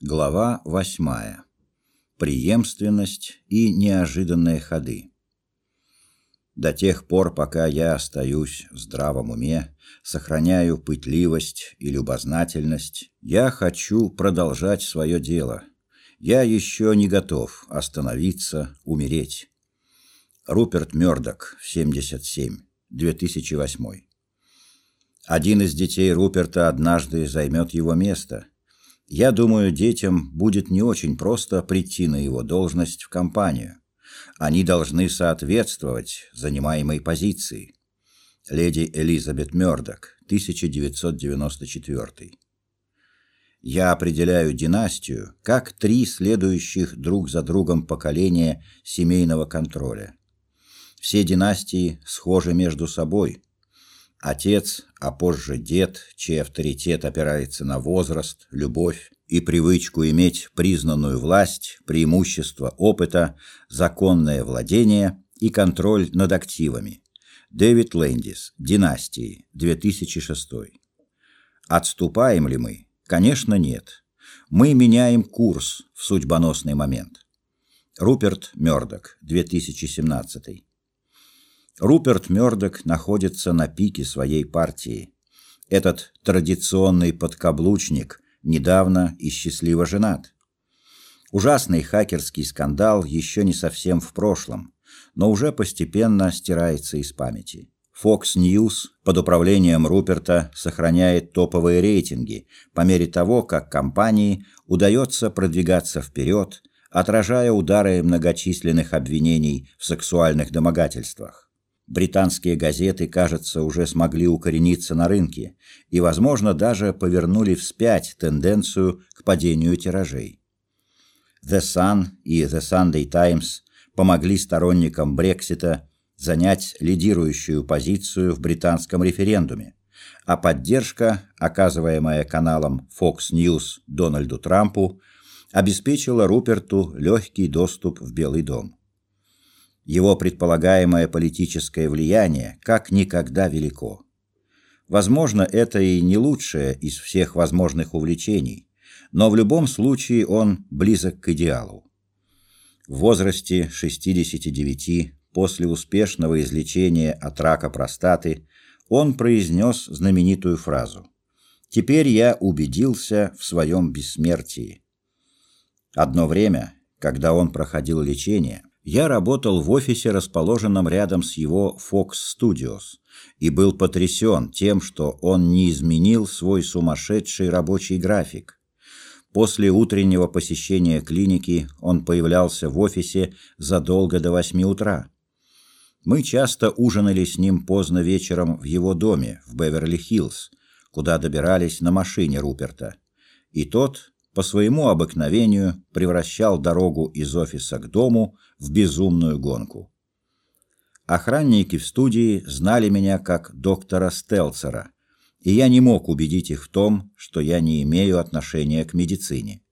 Глава восьмая. Преемственность и неожиданные ходы. До тех пор, пока я остаюсь в здравом уме, сохраняю пытливость и любознательность, я хочу продолжать свое дело. Я еще не готов остановиться, умереть. Руперт Мёрдок, 77, 2008. Один из детей Руперта однажды займет его место – я думаю, детям будет не очень просто прийти на его должность в компанию. Они должны соответствовать занимаемой позиции. Леди Элизабет Мёрдок, 1994. Я определяю династию как три следующих друг за другом поколения семейного контроля. Все династии схожи между собой – Отец, а позже дед, чей авторитет опирается на возраст, любовь и привычку иметь признанную власть, преимущество опыта, законное владение и контроль над активами. Дэвид Лэндис. Династии. 2006. Отступаем ли мы? Конечно, нет. Мы меняем курс в судьбоносный момент. Руперт Мёрдок. 2017. Руперт Мёрдок находится на пике своей партии. Этот традиционный подкаблучник недавно и счастливо женат. Ужасный хакерский скандал еще не совсем в прошлом, но уже постепенно стирается из памяти. Fox News под управлением Руперта сохраняет топовые рейтинги по мере того, как компании удается продвигаться вперед, отражая удары многочисленных обвинений в сексуальных домогательствах. Британские газеты, кажется, уже смогли укорениться на рынке и, возможно, даже повернули вспять тенденцию к падению тиражей. The Sun и The Sunday Times помогли сторонникам Брексита занять лидирующую позицию в британском референдуме, а поддержка, оказываемая каналом Fox News Дональду Трампу, обеспечила Руперту легкий доступ в Белый дом. Его предполагаемое политическое влияние как никогда велико. Возможно, это и не лучшее из всех возможных увлечений, но в любом случае он близок к идеалу. В возрасте 69, после успешного излечения от рака простаты, он произнес знаменитую фразу «Теперь я убедился в своем бессмертии». Одно время, когда он проходил лечение, я работал в офисе, расположенном рядом с его Fox Studios, и был потрясен тем, что он не изменил свой сумасшедший рабочий график. После утреннего посещения клиники он появлялся в офисе задолго до восьми утра. Мы часто ужинали с ним поздно вечером в его доме в Беверли-Хиллз, куда добирались на машине Руперта. И тот по своему обыкновению превращал дорогу из офиса к дому в безумную гонку. Охранники в студии знали меня как доктора Стелцера, и я не мог убедить их в том, что я не имею отношения к медицине.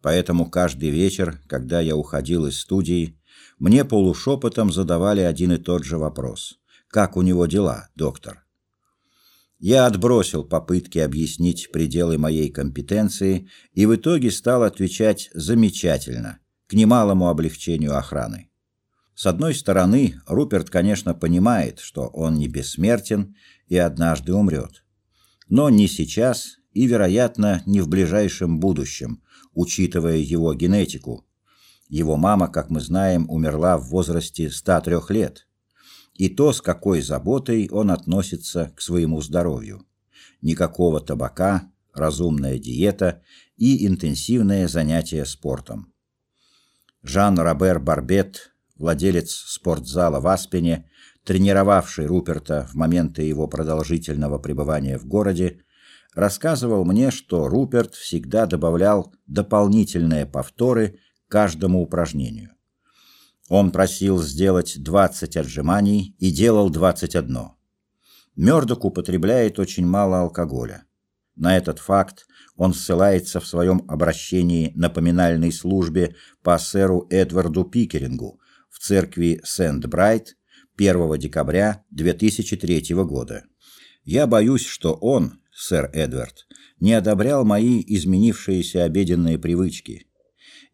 Поэтому каждый вечер, когда я уходил из студии, мне полушепотом задавали один и тот же вопрос. «Как у него дела, доктор?» Я отбросил попытки объяснить пределы моей компетенции и в итоге стал отвечать замечательно, к немалому облегчению охраны. С одной стороны, Руперт, конечно, понимает, что он не бессмертен и однажды умрет. Но не сейчас и, вероятно, не в ближайшем будущем, учитывая его генетику. Его мама, как мы знаем, умерла в возрасте 103 лет и то, с какой заботой он относится к своему здоровью. Никакого табака, разумная диета и интенсивное занятие спортом. Жан-Робер Барбет, владелец спортзала в Аспене, тренировавший Руперта в моменты его продолжительного пребывания в городе, рассказывал мне, что Руперт всегда добавлял дополнительные повторы каждому упражнению. Он просил сделать 20 отжиманий и делал 21. Мёрдок употребляет очень мало алкоголя. На этот факт он ссылается в своем обращении на поминальной службе по сэру Эдварду Пикерингу в церкви Сент-Брайт 1 декабря 2003 года. Я боюсь, что он, сэр Эдвард, не одобрял мои изменившиеся обеденные привычки.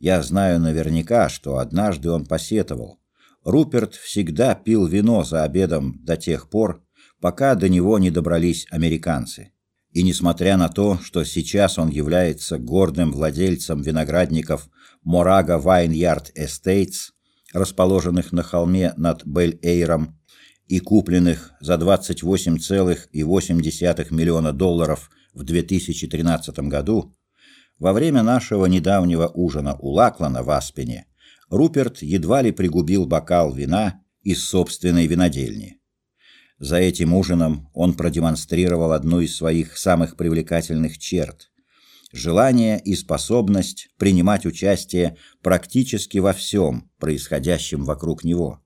Я знаю наверняка, что однажды он посетовал. Руперт всегда пил вино за обедом до тех пор, пока до него не добрались американцы. И несмотря на то, что сейчас он является гордым владельцем виноградников Морага Вайнярд Эстейтс, расположенных на холме над Бель-Эйром и купленных за 28,8 миллиона долларов в 2013 году, во время нашего недавнего ужина у Лаклана в Аспене Руперт едва ли пригубил бокал вина из собственной винодельни. За этим ужином он продемонстрировал одну из своих самых привлекательных черт – желание и способность принимать участие практически во всем, происходящем вокруг него.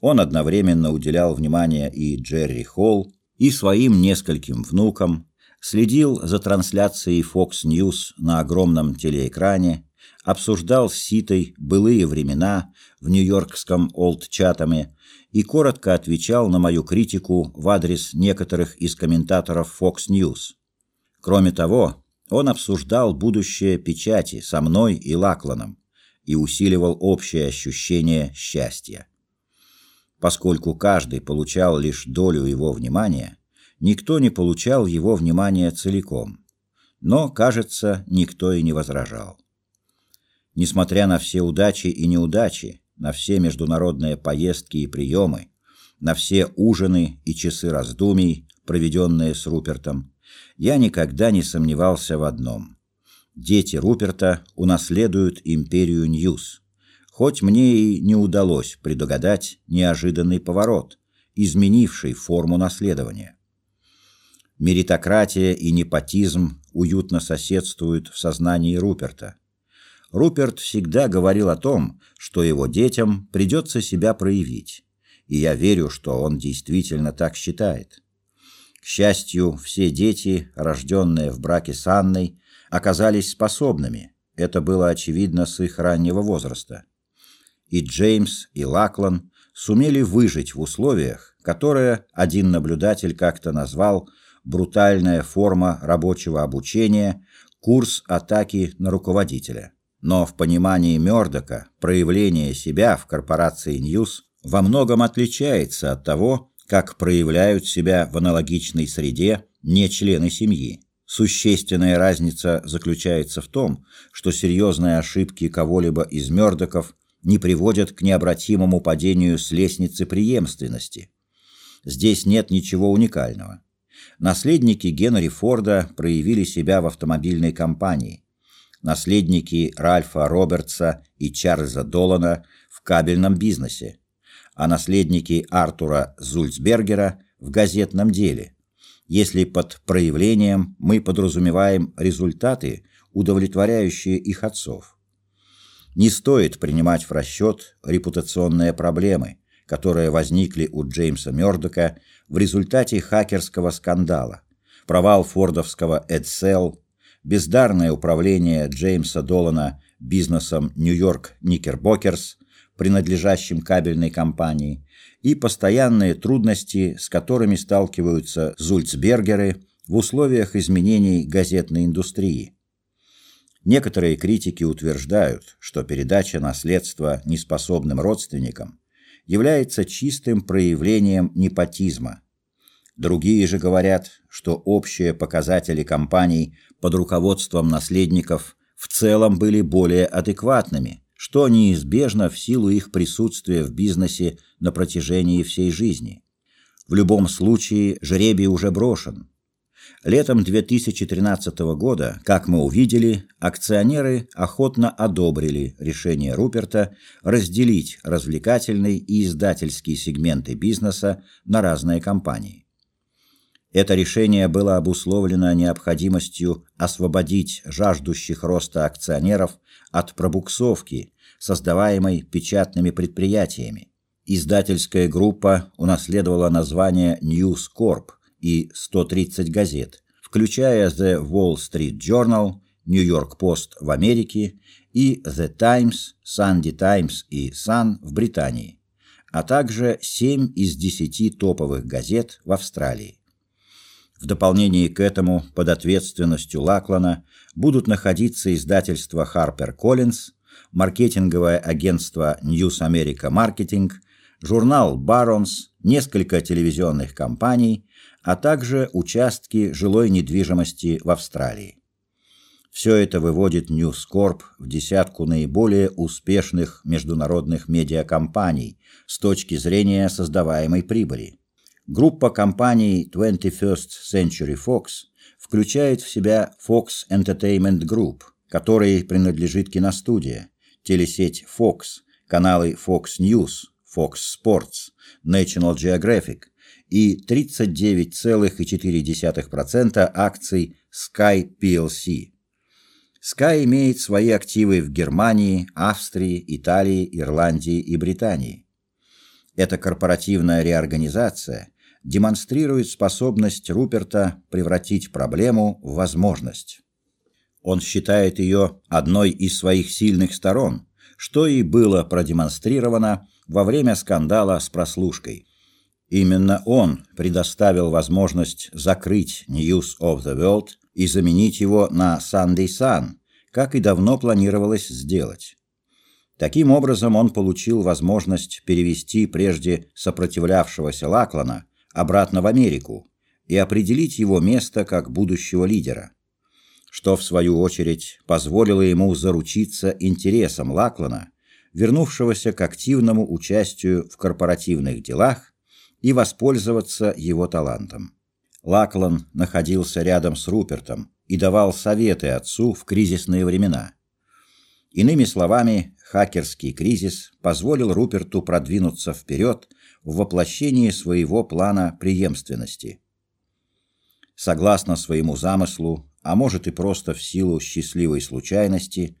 Он одновременно уделял внимание и Джерри Холл, и своим нескольким внукам, следил за трансляцией Fox News на огромном телеэкране, обсуждал с Ситой былые времена в нью-йоркском Олд-Чатаме и коротко отвечал на мою критику в адрес некоторых из комментаторов Fox News. Кроме того, он обсуждал будущее печати со мной и Лакланом и усиливал общее ощущение счастья. Поскольку каждый получал лишь долю его внимания, никто не получал его внимания целиком. Но, кажется, никто и не возражал. Несмотря на все удачи и неудачи, на все международные поездки и приемы, на все ужины и часы раздумий, проведенные с Рупертом, я никогда не сомневался в одном. Дети Руперта унаследуют империю News. Хоть мне и не удалось предугадать неожиданный поворот, изменивший форму наследования. Меритократия и непотизм уютно соседствуют в сознании Руперта. Руперт всегда говорил о том, что его детям придется себя проявить, и я верю, что он действительно так считает. К счастью, все дети, рожденные в браке с Анной, оказались способными. Это было очевидно с их раннего возраста. И Джеймс, и Лаклан сумели выжить в условиях, которые один наблюдатель как-то назвал брутальная форма рабочего обучения, курс атаки на руководителя. Но в понимании Мёрдока проявление себя в корпорации News во многом отличается от того, как проявляют себя в аналогичной среде не члены семьи. Существенная разница заключается в том, что серьезные ошибки кого-либо из Мёрдоков не приводят к необратимому падению с лестницы преемственности. Здесь нет ничего уникального. Наследники Генри Форда проявили себя в автомобильной компании – наследники Ральфа Робертса и Чарльза Долана в кабельном бизнесе, а наследники Артура Зульцбергера в газетном деле, если под проявлением мы подразумеваем результаты, удовлетворяющие их отцов. Не стоит принимать в расчет репутационные проблемы, которые возникли у Джеймса Мёрдока в результате хакерского скандала, провал фордовского Edsel бездарное управление Джеймса Долана бизнесом New York Knickerbockers, принадлежащим кабельной компании, и постоянные трудности, с которыми сталкиваются зульцбергеры в условиях изменений газетной индустрии. Некоторые критики утверждают, что передача наследства неспособным родственникам является чистым проявлением непотизма – Другие же говорят, что общие показатели компаний под руководством наследников в целом были более адекватными, что неизбежно в силу их присутствия в бизнесе на протяжении всей жизни. В любом случае, жребий уже брошен. Летом 2013 года, как мы увидели, акционеры охотно одобрили решение Руперта разделить развлекательный и издательский сегменты бизнеса на разные компании. Это решение было обусловлено необходимостью освободить жаждущих роста акционеров от пробуксовки, создаваемой печатными предприятиями. Издательская группа унаследовала название News Corp и 130 газет, включая The Wall Street Journal, New York Post в Америке и The Times, Sunday Times и Sun в Британии, а также 7 из 10 топовых газет в Австралии. В дополнение к этому под ответственностью Лаклана будут находиться издательство HarperCollins, маркетинговое агентство News America Marketing, журнал Barron's, несколько телевизионных компаний, а также участки жилой недвижимости в Австралии. Все это выводит News Corp в десятку наиболее успешных международных медиакомпаний с точки зрения создаваемой прибыли. Группа компаний 21st Century Fox включает в себя Fox Entertainment Group, которой принадлежит киностудия, телесеть Fox, каналы Fox News, Fox Sports, National Geographic и 39,4% акций Sky plc. Sky имеет свои активы в Германии, Австрии, Италии, Ирландии и Британии. Эта корпоративная реорганизация демонстрирует способность Руперта превратить проблему в возможность. Он считает ее одной из своих сильных сторон, что и было продемонстрировано во время скандала с прослушкой. Именно он предоставил возможность закрыть News of the World и заменить его на Sunday Sun, как и давно планировалось сделать. Таким образом, он получил возможность перевести прежде сопротивлявшегося Лаклана обратно в Америку и определить его место как будущего лидера, что, в свою очередь, позволило ему заручиться интересом Лаклана, вернувшегося к активному участию в корпоративных делах и воспользоваться его талантом. Лаклан находился рядом с Рупертом и давал советы отцу в кризисные времена. Иными словами, хакерский кризис позволил Руперту продвинуться вперед в воплощении своего плана преемственности. Согласно своему замыслу, а может и просто в силу счастливой случайности,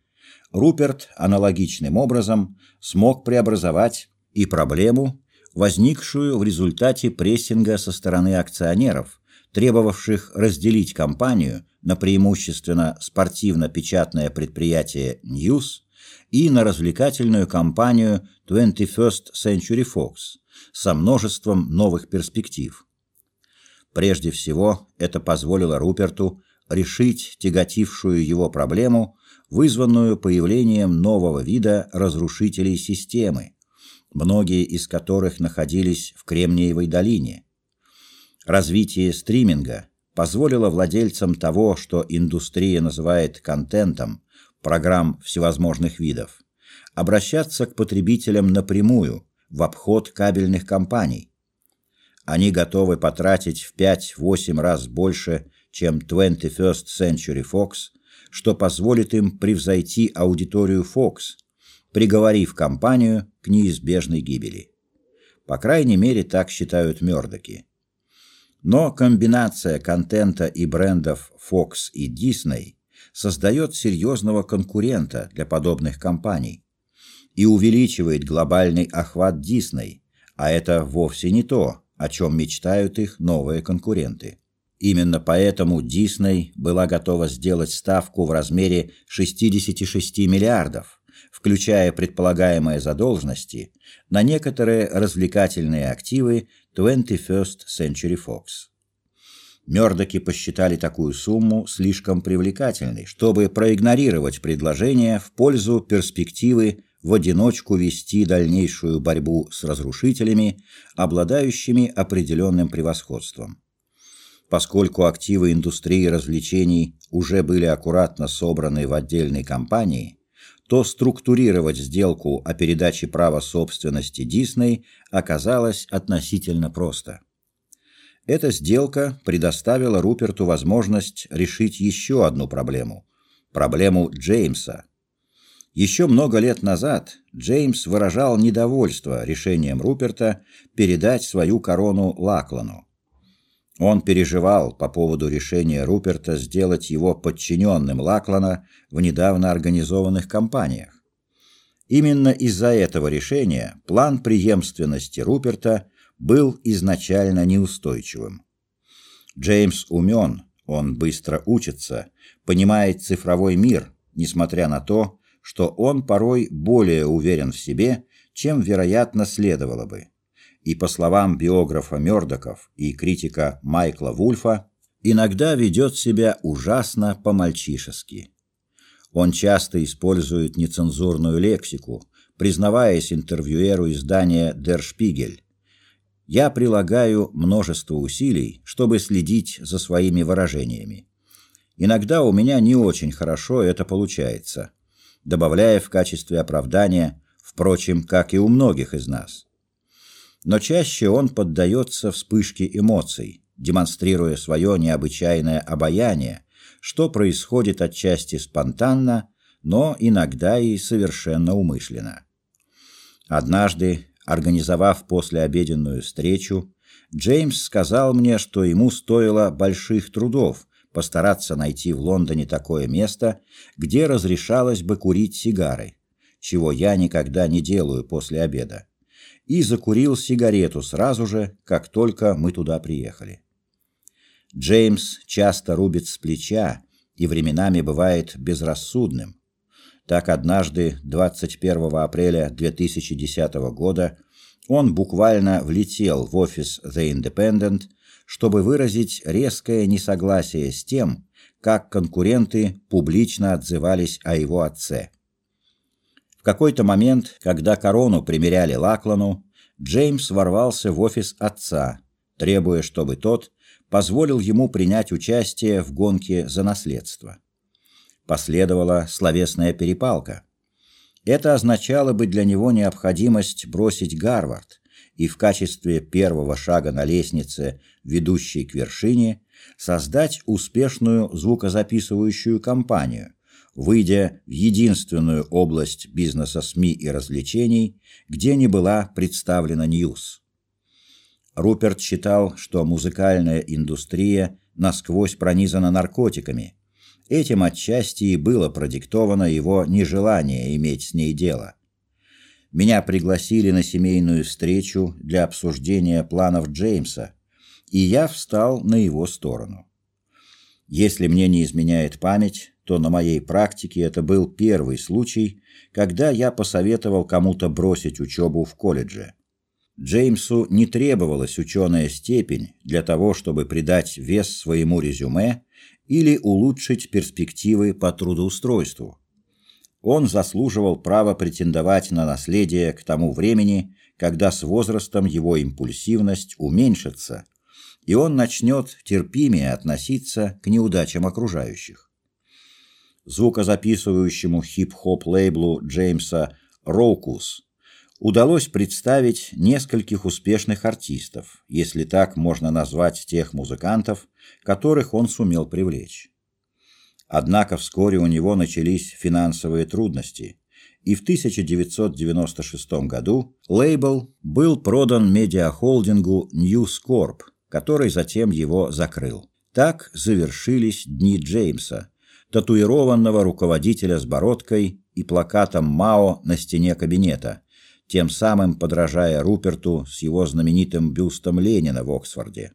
Руперт аналогичным образом смог преобразовать и проблему, возникшую в результате прессинга со стороны акционеров, требовавших разделить компанию на преимущественно спортивно-печатное предприятие News и на развлекательную компанию 21st Century Fox со множеством новых перспектив. Прежде всего, это позволило Руперту решить тяготившую его проблему, вызванную появлением нового вида разрушителей системы, многие из которых находились в Кремниевой долине. Развитие стриминга позволило владельцам того, что индустрия называет контентом, программ всевозможных видов, обращаться к потребителям напрямую, в обход кабельных компаний. Они готовы потратить в 5-8 раз больше, чем 21st Century Fox, что позволит им превзойти аудиторию Fox, приговорив компанию к неизбежной гибели. По крайней мере, так считают Мёрдоки. Но комбинация контента и брендов Fox и Disney создает серьезного конкурента для подобных компаний и увеличивает глобальный охват Disney, а это вовсе не то, о чем мечтают их новые конкуренты. Именно поэтому Disney была готова сделать ставку в размере 66 миллиардов, включая предполагаемые задолженности, на некоторые развлекательные активы 21st Century Fox. Мёрдоки посчитали такую сумму слишком привлекательной, чтобы проигнорировать предложение в пользу перспективы в одиночку вести дальнейшую борьбу с разрушителями, обладающими определенным превосходством. Поскольку активы индустрии развлечений уже были аккуратно собраны в отдельной компании, то структурировать сделку о передаче права собственности Дисней оказалось относительно просто. Эта сделка предоставила Руперту возможность решить еще одну проблему – проблему Джеймса. Еще много лет назад Джеймс выражал недовольство решением Руперта передать свою корону Лаклану. Он переживал по поводу решения Руперта сделать его подчиненным Лаклана в недавно организованных кампаниях. Именно из-за этого решения план преемственности Руперта был изначально неустойчивым. Джеймс умен, он быстро учится, понимает цифровой мир, несмотря на то, что он порой более уверен в себе, чем, вероятно, следовало бы и, по словам биографа Мёрдоков и критика Майкла Вульфа, иногда ведет себя ужасно по-мальчишески. Он часто использует нецензурную лексику, признаваясь интервьюеру издания Der Spiegel. Я прилагаю множество усилий, чтобы следить за своими выражениями. Иногда у меня не очень хорошо это получается, добавляя в качестве оправдания, впрочем, как и у многих из нас. Но чаще он поддается вспышке эмоций, демонстрируя свое необычайное обаяние, что происходит отчасти спонтанно, но иногда и совершенно умышленно. Однажды, организовав послеобеденную встречу, Джеймс сказал мне, что ему стоило больших трудов постараться найти в Лондоне такое место, где разрешалось бы курить сигары, чего я никогда не делаю после обеда, и закурил сигарету сразу же, как только мы туда приехали. Джеймс часто рубит с плеча и временами бывает безрассудным. Так однажды, 21 апреля 2010 года, он буквально влетел в офис The Independent, чтобы выразить резкое несогласие с тем, как конкуренты публично отзывались о его отце. В какой-то момент, когда корону примеряли Лаклану, Джеймс ворвался в офис отца, требуя, чтобы тот позволил ему принять участие в гонке за наследство. Последовала словесная перепалка. Это означало бы для него необходимость бросить Гарвард и в качестве первого шага на лестнице, ведущей к вершине, создать успешную звукозаписывающую компанию, выйдя в единственную область бизнеса СМИ и развлечений, где не была представлена News. Руперт считал, что музыкальная индустрия насквозь пронизана наркотиками. Этим отчасти и было продиктовано его нежелание иметь с ней дело. Меня пригласили на семейную встречу для обсуждения планов Джеймса, и я встал на его сторону. Если мне не изменяет память, то на моей практике это был первый случай, когда я посоветовал кому-то бросить учебу в колледже. Джеймсу не требовалась ученая степень для того, чтобы придать вес своему резюме или улучшить перспективы по трудоустройству. Он заслуживал права претендовать на наследие к тому времени, когда с возрастом его импульсивность уменьшится, и он начнет терпимее относиться к неудачам окружающих. Звукозаписывающему хип-хоп лейблу Джеймса Роукус удалось представить нескольких успешных артистов, если так можно назвать тех музыкантов, которых он сумел привлечь. Однако вскоре у него начались финансовые трудности, и в 1996 году лейбл был продан медиахолдингу News Corp, который затем его закрыл. Так завершились дни Джеймса, татуированного руководителя с бородкой и плакатом Мао на стене кабинета – тем самым подражая Руперту с его знаменитым бюстом Ленина в Оксфорде.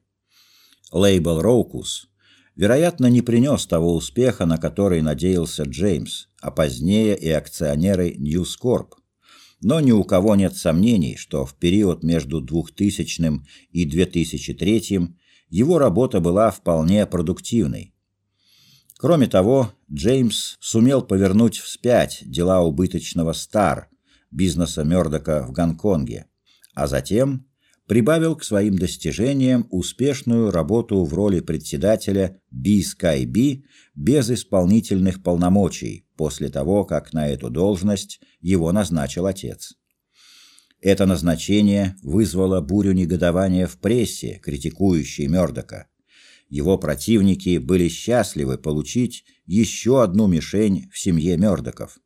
Лейбл «Роукус» вероятно, не принес того успеха, на который надеялся Джеймс, а позднее и акционеры News Corp. Но ни у кого нет сомнений, что в период между 2000 и 2003 его работа была вполне продуктивной. Кроме того, Джеймс сумел повернуть вспять дела убыточного Star, бизнеса Мёрдока в Гонконге, а затем прибавил к своим достижениям успешную работу в роли председателя BSkyB без исполнительных полномочий после того, как на эту должность его назначил отец. Это назначение вызвало бурю негодования в прессе, критикующей Мёрдока. Его противники были счастливы получить еще одну мишень в семье Мёрдоков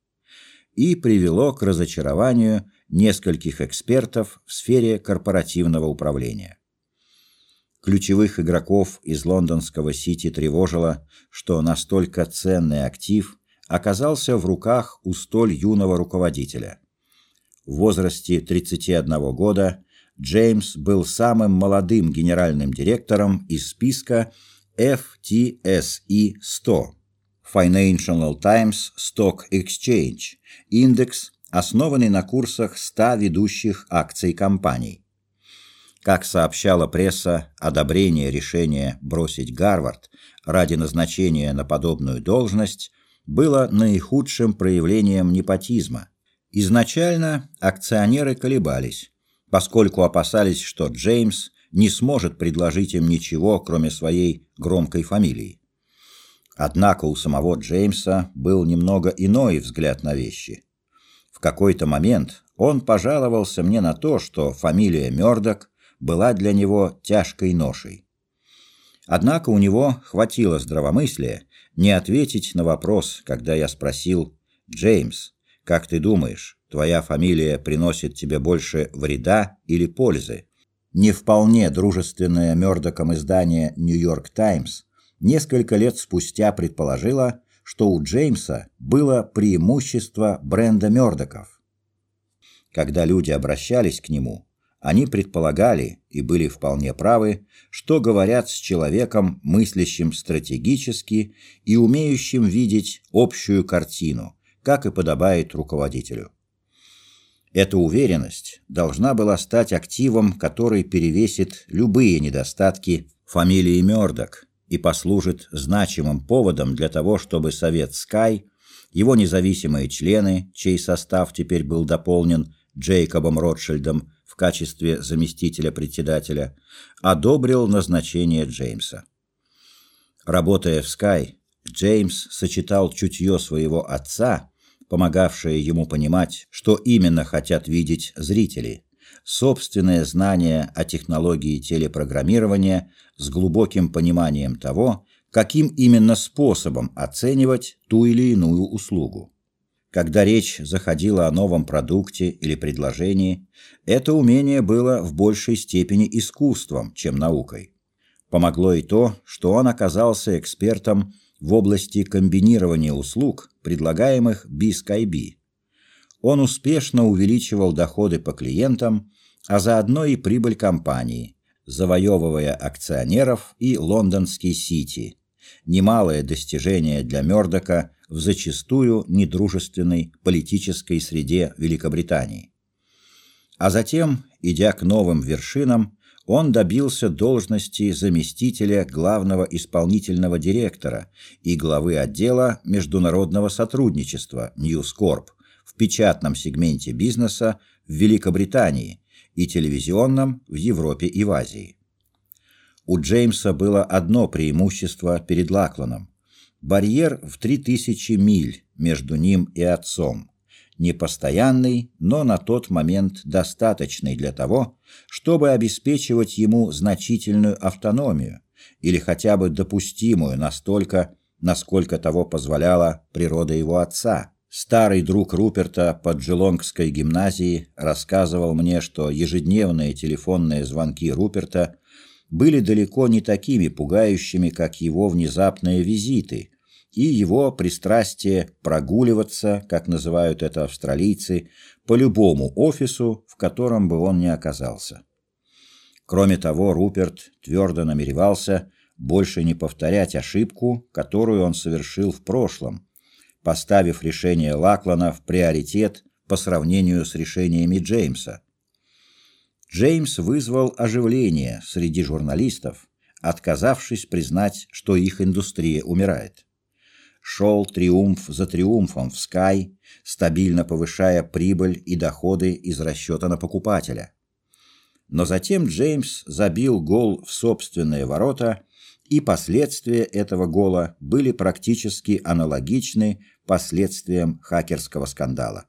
и привело к разочарованию нескольких экспертов в сфере корпоративного управления. Ключевых игроков из лондонского Сити тревожило, что настолько ценный актив оказался в руках у столь юного руководителя. В возрасте 31 года Джеймс был самым молодым генеральным директором из списка FTSE 100 Financial Times Stock Exchange, индекс, основанный на курсах 100 ведущих акций компаний. Как сообщала пресса, одобрение решения бросить Гарвард ради назначения на подобную должность было наихудшим проявлением непотизма. Изначально акционеры колебались, поскольку опасались, что Джеймс не сможет предложить им ничего, кроме своей громкой фамилии. Однако у самого Джеймса был немного иной взгляд на вещи. В какой-то момент он пожаловался мне на то, что фамилия Мёрдок была для него тяжкой ношей. Однако у него хватило здравомыслия не ответить на вопрос, когда я спросил «Джеймс, как ты думаешь, твоя фамилия приносит тебе больше вреда или пользы?» Не вполне дружественное Мёрдоком издание «Нью-Йорк Таймс» несколько лет спустя предположила, что у Джеймса было преимущество бренда Мёрдоков. Когда люди обращались к нему, они предполагали и были вполне правы, что говорят с человеком, мыслящим стратегически и умеющим видеть общую картину, как и подобает руководителю. Эта уверенность должна была стать активом, который перевесит любые недостатки фамилии Мёрдок, и послужит значимым поводом для того, чтобы Совет Скай, его независимые члены, чей состав теперь был дополнен Джейкобом Ротшильдом в качестве заместителя председателя, одобрил назначение Джеймса. Работая в Скай, Джеймс сочетал чутье своего отца, помогавшее ему понимать, что именно хотят видеть зрители, собственное знание о технологии телепрограммирования с глубоким пониманием того, каким именно способом оценивать ту или иную услугу. Когда речь заходила о новом продукте или предложении, это умение было в большей степени искусством, чем наукой. Помогло и то, что он оказался экспертом в области комбинирования услуг, предлагаемых BSkyB. Он успешно увеличивал доходы по клиентам, а заодно и прибыль компании, завоевывая акционеров и лондонский Сити. Немалое достижение для Мёрдока в зачастую недружественной политической среде Великобритании. А затем, идя к новым вершинам, он добился должности заместителя главного исполнительного директора и главы отдела международного сотрудничества Corp в печатном сегменте бизнеса в Великобритании и телевизионном в Европе и в Азии. У Джеймса было одно преимущество перед Лакланом – барьер в 3000 миль между ним и отцом, непостоянный, но на тот момент достаточный для того, чтобы обеспечивать ему значительную автономию или хотя бы допустимую настолько, насколько того позволяла природа его отца – Старый друг Руперта под Джелонгской гимназии рассказывал мне, что ежедневные телефонные звонки Руперта были далеко не такими пугающими, как его внезапные визиты и его пристрастие прогуливаться, как называют это австралийцы, по любому офису, в котором бы он ни оказался. Кроме того, Руперт твердо намеревался больше не повторять ошибку, которую он совершил в прошлом, поставив решение Лаклана в приоритет по сравнению с решениями Джеймса. Джеймс вызвал оживление среди журналистов, отказавшись признать, что их индустрия умирает. Шел триумф за триумфом в Sky, стабильно повышая прибыль и доходы из расчета на покупателя. Но затем Джеймс забил гол в собственные ворота, и последствия этого гола были практически аналогичны последствиям хакерского скандала.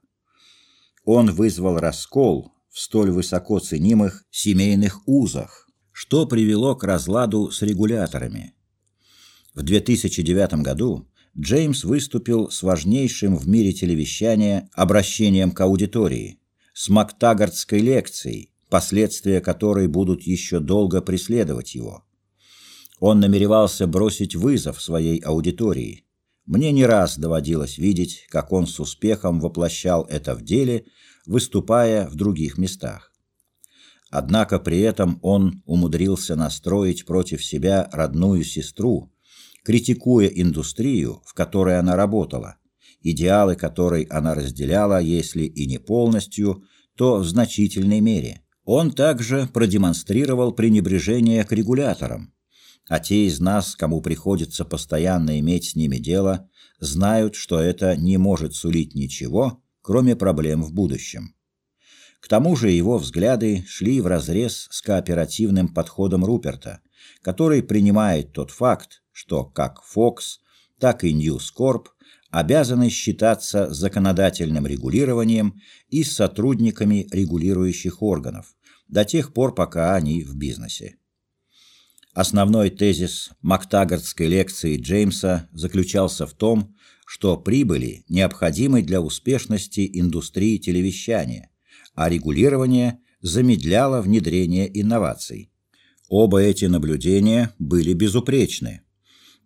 Он вызвал раскол в столь высоко ценимых семейных узах, что привело к разладу с регуляторами. В 2009 году Джеймс выступил с важнейшим в мире телевещания обращением к аудитории, с Мактагардской лекцией, последствия которой будут еще долго преследовать его. Он намеревался бросить вызов своей аудитории – мне не раз доводилось видеть, как он с успехом воплощал это в деле, выступая в других местах. Однако при этом он умудрился настроить против себя родную сестру, критикуя индустрию, в которой она работала, идеалы которой она разделяла, если и не полностью, то в значительной мере. Он также продемонстрировал пренебрежение к регуляторам, а те из нас, кому приходится постоянно иметь с ними дело, знают, что это не может сулить ничего, кроме проблем в будущем. К тому же его взгляды шли вразрез с кооперативным подходом Руперта, который принимает тот факт, что как Fox, так и News Corp обязаны считаться законодательным регулированием и сотрудниками регулирующих органов до тех пор, пока они в бизнесе. Основной тезис Мактагардской лекции Джеймса заключался в том, что прибыли необходимы для успешности индустрии телевещания, а регулирование замедляло внедрение инноваций. Оба эти наблюдения были безупречны,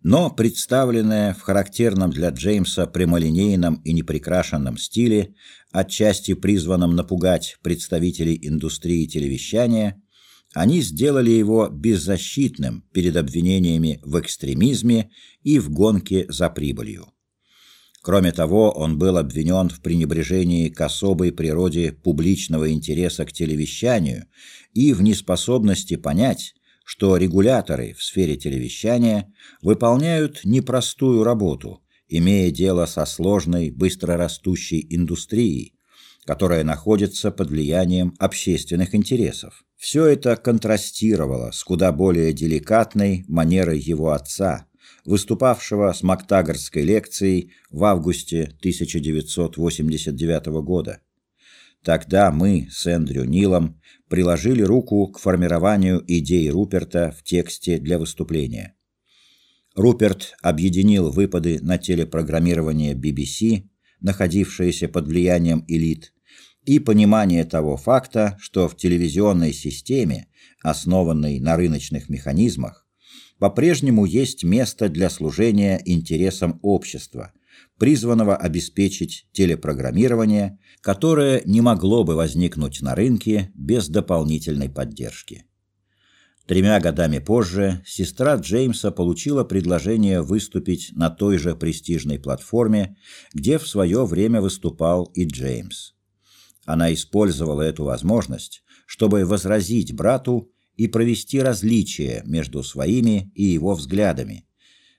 но представленное в характерном для Джеймса прямолинейном и неприкрашенном стиле, отчасти призванном напугать представителей индустрии телевещания, они сделали его беззащитным перед обвинениями в экстремизме и в гонке за прибылью. Кроме того, он был обвинен в пренебрежении к особой природе публичного интереса к телевещанию и в неспособности понять, что регуляторы в сфере телевещания выполняют непростую работу, имея дело со сложной, быстрорастущей индустрией, которая находится под влиянием общественных интересов. Все это контрастировало с куда более деликатной манерой его отца, выступавшего с Мактагарской лекцией в августе 1989 года. Тогда мы с Эндрю Нилом приложили руку к формированию идей Руперта в тексте для выступления. Руперт объединил выпады на телепрограммирование BBC, находившиеся под влиянием элит, и понимание того факта, что в телевизионной системе, основанной на рыночных механизмах, по-прежнему есть место для служения интересам общества – призванного обеспечить телепрограммирование, которое не могло бы возникнуть на рынке без дополнительной поддержки. Тремя годами позже сестра Джеймса получила предложение выступить на той же престижной платформе, где в свое время выступал и Джеймс. Она использовала эту возможность, чтобы возразить брату и провести различие между своими и его взглядами,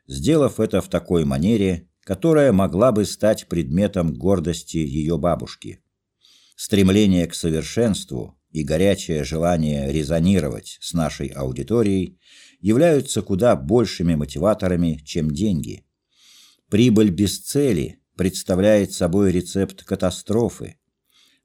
сделав это в такой манере, которая могла бы стать предметом гордости ее бабушки. Стремление к совершенству и горячее желание резонировать с нашей аудиторией являются куда большими мотиваторами, чем деньги. Прибыль без цели представляет собой рецепт катастрофы.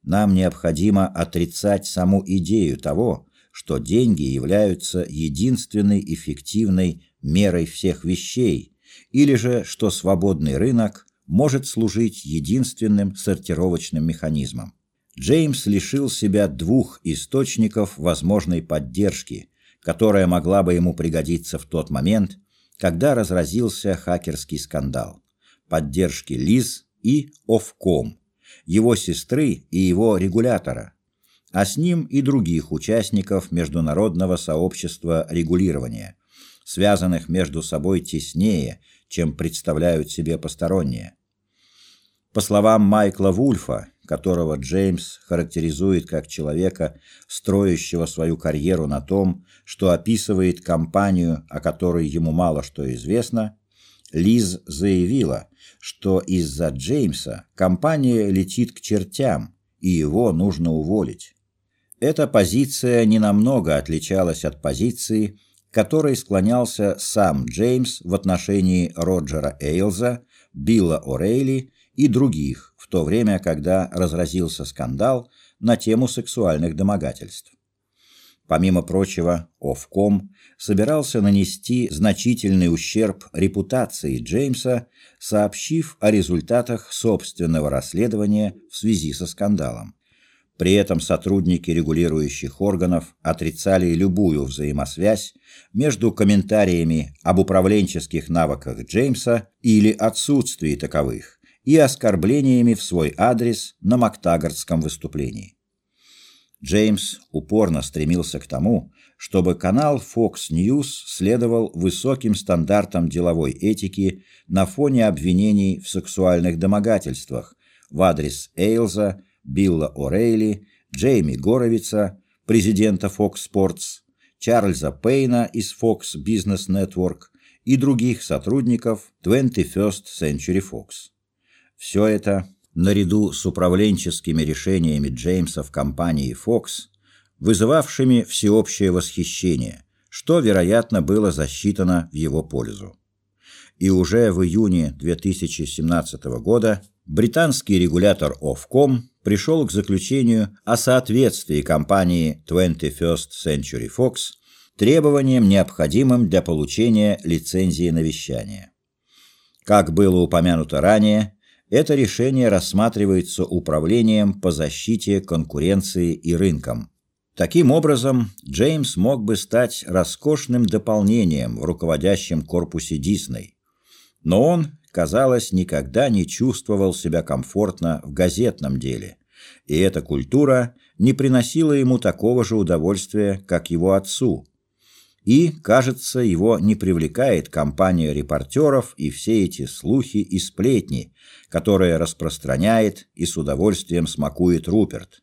Нам необходимо отрицать саму идею того, что деньги являются единственной эффективной мерой всех вещей, или же что свободный рынок может служить единственным сортировочным механизмом. Джеймс лишил себя двух источников возможной поддержки, которая могла бы ему пригодиться в тот момент, когда разразился хакерский скандал. Поддержки Лиз и Овком, его сестры и его регулятора, а с ним и других участников международного сообщества регулирования, связанных между собой теснее, чем представляют себе посторонние. По словам Майкла Вульфа, которого Джеймс характеризует как человека, строящего свою карьеру на том, что описывает компанию, о которой ему мало что известно, Лиз заявила, что из-за Джеймса компания летит к чертям, и его нужно уволить. Эта позиция ненамного отличалась от позиции, которой склонялся сам Джеймс в отношении Роджера Эйлза, Билла О'Рейли и других в то время, когда разразился скандал на тему сексуальных домогательств. Помимо прочего, Овком собирался нанести значительный ущерб репутации Джеймса, сообщив о результатах собственного расследования в связи со скандалом. При этом сотрудники регулирующих органов отрицали любую взаимосвязь между комментариями об управленческих навыках Джеймса или отсутствии таковых и оскорблениями в свой адрес на Мактагардском выступлении. Джеймс упорно стремился к тому, чтобы канал Fox News следовал высоким стандартам деловой этики на фоне обвинений в сексуальных домогательствах в адрес Эйлза Билла О'Рейли, Джейми Горовица, президента Fox Sports, Чарльза Пейна из Fox Business Network и других сотрудников 21st Century Fox. Все это, наряду с управленческими решениями Джеймса в компании Fox, вызывавшими всеобщее восхищение, что, вероятно, было засчитано в его пользу. И уже в июне 2017 года британский регулятор Ofcom пришел к заключению о соответствии компании 21st Century Fox требованиям, необходимым для получения лицензии на вещание. Как было упомянуто ранее, это решение рассматривается Управлением по защите конкуренции и рынкам. Таким образом, Джеймс мог бы стать роскошным дополнением в руководящем корпусе Дисней. Но он, казалось, никогда не чувствовал себя комфортно в газетном деле, и эта культура не приносила ему такого же удовольствия, как его отцу, и, кажется, его не привлекает компания репортеров и все эти слухи и сплетни, которые распространяет и с удовольствием смакует Руперт.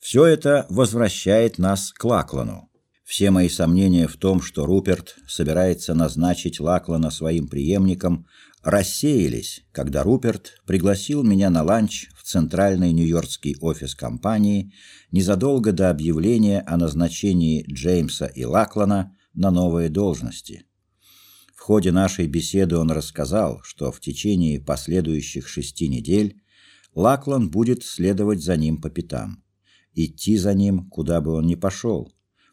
Все это возвращает нас к Лаклану. Все мои сомнения в том, что Руперт собирается назначить Лаклана своим преемником, рассеялись, когда Руперт пригласил меня на ланч в центральный нью-йоркский офис компании незадолго до объявления о назначении Джеймса и Лаклана на новые должности. В ходе нашей беседы он рассказал, что в течение последующих шести недель Лаклан будет следовать за ним по пятам, идти за ним, куда бы он ни пошел,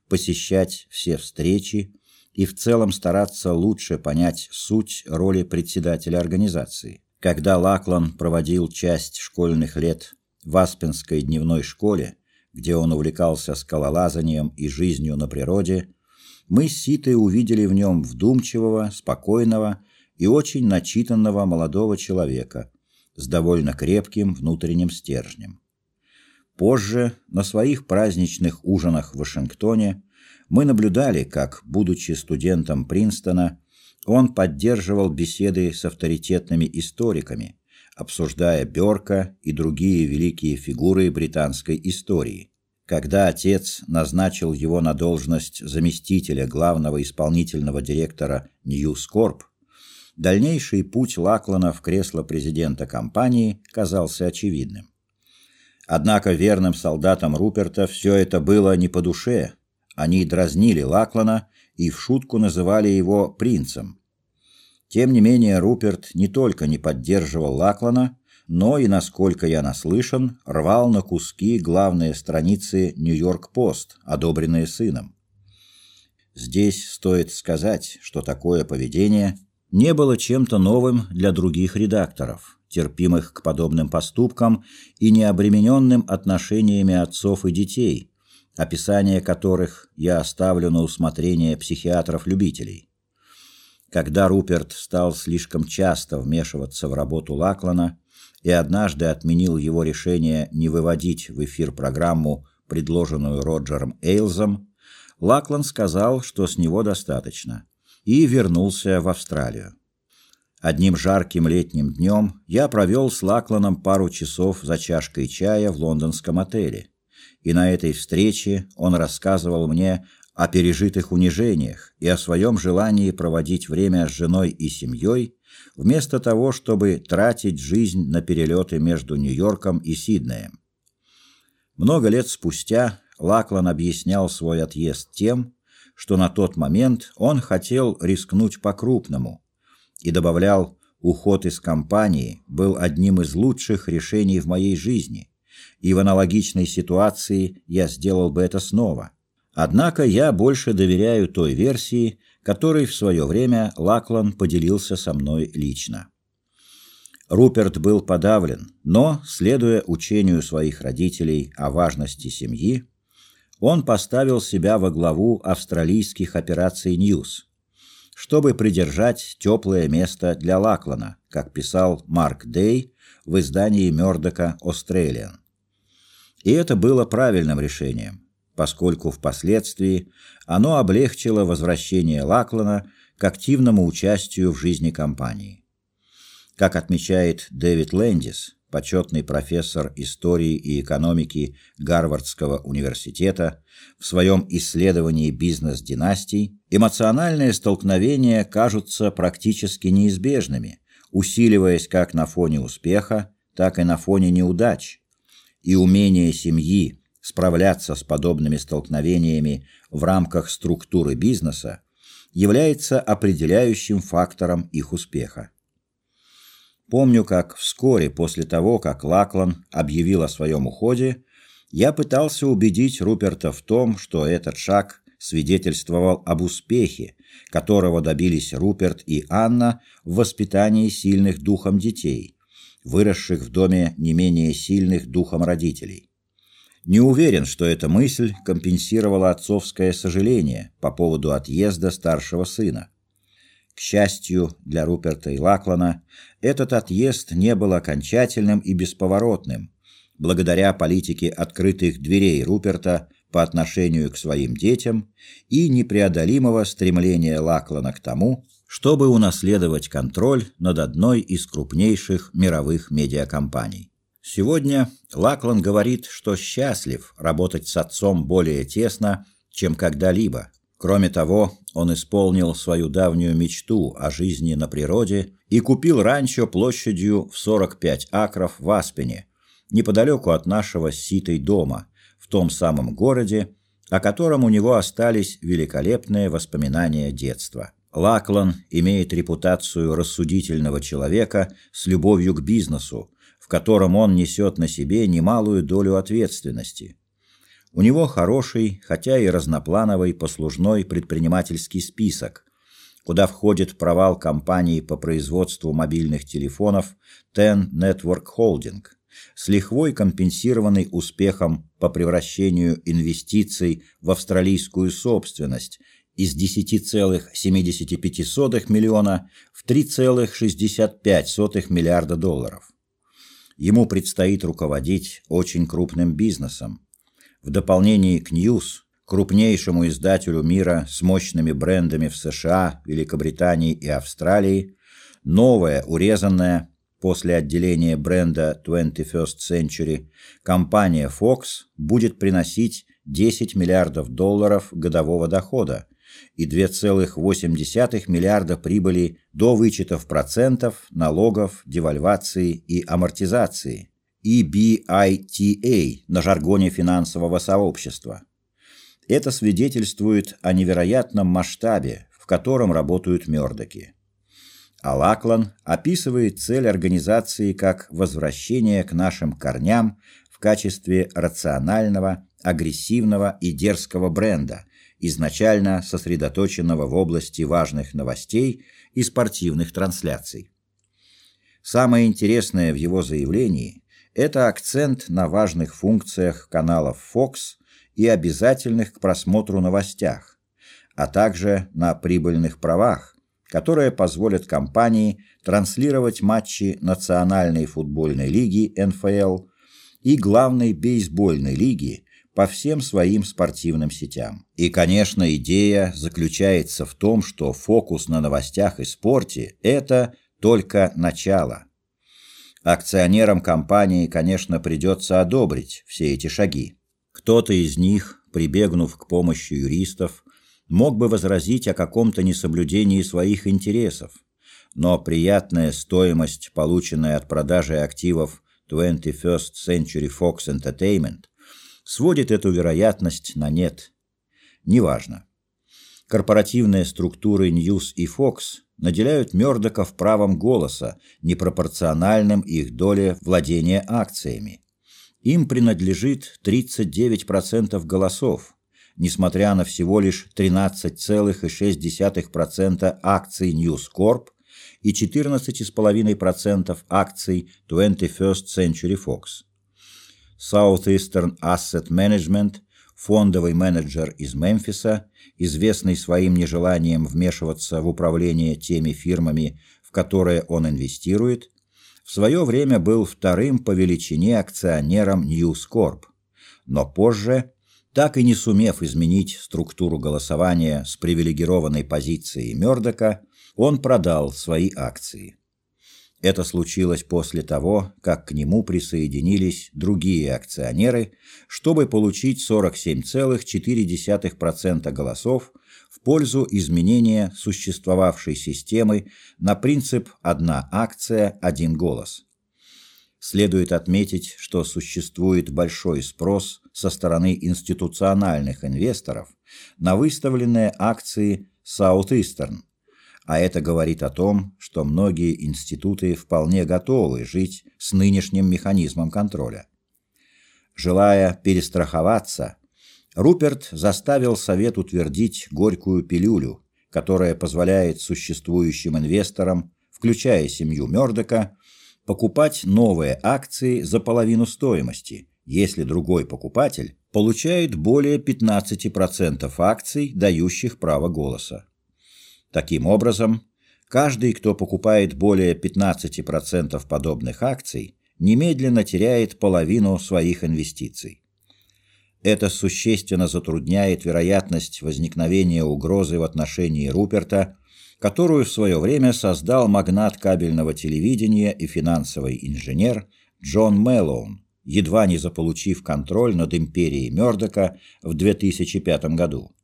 посещать все встречи и в целом стараться лучше понять суть роли председателя организации. Когда Лаклан проводил часть школьных лет в Аспенской дневной школе, где он увлекался скалолазанием и жизнью на природе, мы с Ситой увидели в нем вдумчивого, спокойного и очень начитанного молодого человека с довольно крепким внутренним стержнем. Позже, на своих праздничных ужинах в Вашингтоне, мы наблюдали, как, будучи студентом Принстона, он поддерживал беседы с авторитетными историками, обсуждая Бёрка и другие великие фигуры британской истории. Когда отец назначил его на должность заместителя главного исполнительного директора Corp, дальнейший путь Лаклана в кресло президента компании казался очевидным. Однако верным солдатам Руперта все это было не по душе. Они дразнили Лаклана и в шутку называли его принцем. Тем не менее, Руперт не только не поддерживал Лаклана, но и, насколько я наслышан, рвал на куски главные страницы «Нью-Йорк-Пост», одобренные сыном. Здесь стоит сказать, что такое поведение не было чем-то новым для других редакторов, терпимых к подобным поступкам и не обремененным отношениями отцов и детей, описание которых я оставлю на усмотрение психиатров-любителей. Когда Руперт стал слишком часто вмешиваться в работу Лаклана, и однажды отменил его решение не выводить в эфир программу, предложенную Роджером Эйлзом, Лаклан сказал, что с него достаточно, и вернулся в Австралию. Одним жарким летним днем я провел с Лакланом пару часов за чашкой чая в лондонском отеле, и на этой встрече он рассказывал мне о пережитых унижениях и о своем желании проводить время с женой и семьей вместо того, чтобы тратить жизнь на перелеты между Нью-Йорком и Сиднеем. Много лет спустя Лаклан объяснял свой отъезд тем, что на тот момент он хотел рискнуть по-крупному и добавлял «уход из компании был одним из лучших решений в моей жизни, и в аналогичной ситуации я сделал бы это снова». Однако я больше доверяю той версии, которой в свое время Лаклан поделился со мной лично. Руперт был подавлен, но, следуя учению своих родителей о важности семьи, он поставил себя во главу австралийских операций «News», чтобы придержать теплое место для Лаклана, как писал Марк Дей в издании Мёрдока «Australian». И это было правильным решением – поскольку впоследствии оно облегчило возвращение Лаклана к активному участию в жизни компании. Как отмечает Дэвид Лэндис, почетный профессор истории и экономики Гарвардского университета, в своем исследовании бизнес-династий, эмоциональные столкновения кажутся практически неизбежными, усиливаясь как на фоне успеха, так и на фоне неудач. И умение семьи справляться с подобными столкновениями в рамках структуры бизнеса является определяющим фактором их успеха. Помню, как вскоре после того, как Лаклан объявил о своем уходе, я пытался убедить Руперта в том, что этот шаг свидетельствовал об успехе, которого добились Руперт и Анна в воспитании сильных духом детей, выросших в доме не менее сильных духом родителей. Не уверен, что эта мысль компенсировала отцовское сожаление по поводу отъезда старшего сына. К счастью для Руперта и Лаклана, этот отъезд не был окончательным и бесповоротным, благодаря политике открытых дверей Руперта по отношению к своим детям и непреодолимого стремления Лаклана к тому, чтобы унаследовать контроль над одной из крупнейших мировых медиакомпаний. Сегодня Лаклан говорит, что счастлив работать с отцом более тесно, чем когда-либо, Кроме того, он исполнил свою давнюю мечту о жизни на природе и купил ранчо площадью в 45 акров в Аспене, неподалеку от нашего ситой дома, в том самом городе, о котором у него остались великолепные воспоминания детства. Лаклан имеет репутацию рассудительного человека с любовью к бизнесу, в котором он несет на себе немалую долю ответственности. У него хороший, хотя и разноплановый послужной предпринимательский список, куда входит провал компании по производству мобильных телефонов Ten Network Holding, с лихвой компенсированный успехом по превращению инвестиций в австралийскую собственность из 10,75 миллиона в 3,65 миллиарда долларов. Ему предстоит руководить очень крупным бизнесом, в дополнение к News, крупнейшему издателю мира с мощными брендами в США, Великобритании и Австралии, новая, урезанная после отделения бренда 21st Century, компания Fox будет приносить 10 миллиардов долларов годового дохода и 2,8 миллиарда прибыли до вычетов процентов, налогов, девальвации и амортизации. EBITA на жаргоне финансового сообщества. Это свидетельствует о невероятном масштабе, в котором работают Мёрдоки. А Лаклан описывает цель организации как возвращение к нашим корням в качестве рационального, агрессивного и дерзкого бренда, изначально сосредоточенного в области важных новостей и спортивных трансляций. Самое интересное в его заявлении это акцент на важных функциях каналов Fox и обязательных к просмотру новостях, а также на прибыльных правах, которые позволят компании транслировать матчи Национальной футбольной лиги НФЛ и главной бейсбольной лиги по всем своим спортивным сетям. И, конечно, идея заключается в том, что фокус на новостях и спорте – это только начало – Акционерам компании, конечно, придется одобрить все эти шаги. Кто-то из них, прибегнув к помощи юристов, мог бы возразить о каком-то несоблюдении своих интересов, но приятная стоимость, полученная от продажи активов 21st Century Fox Entertainment, сводит эту вероятность на нет. Неважно. Корпоративные структуры News и Fox наделяют Мёрдоков правом голоса, непропорциональным их доле владения акциями. Им принадлежит 39% голосов, несмотря на всего лишь 13,6% акций News Corp и 14,5% акций 21st Century Fox. Southeastern Asset Management – фондовый менеджер из Мемфиса, известный своим нежеланием вмешиваться в управление теми фирмами, в которые он инвестирует, в свое время был вторым по величине акционером News Corp, но позже, так и не сумев изменить структуру голосования с привилегированной позицией Мёрдока, он продал свои акции. Это случилось после того, как к нему присоединились другие акционеры, чтобы получить 47,4% голосов в пользу изменения существовавшей системы на принцип «одна акция, один голос». Следует отметить, что существует большой спрос со стороны институциональных инвесторов на выставленные акции Southeastern – а это говорит о том, что многие институты вполне готовы жить с нынешним механизмом контроля. Желая перестраховаться, Руперт заставил Совет утвердить горькую пилюлю, которая позволяет существующим инвесторам, включая семью Мёрдока, покупать новые акции за половину стоимости, если другой покупатель получает более 15% акций, дающих право голоса. Таким образом, каждый, кто покупает более 15% подобных акций, немедленно теряет половину своих инвестиций. Это существенно затрудняет вероятность возникновения угрозы в отношении Руперта, которую в свое время создал магнат кабельного телевидения и финансовый инженер Джон Мэллоун, едва не заполучив контроль над империей Мёрдока в 2005 году.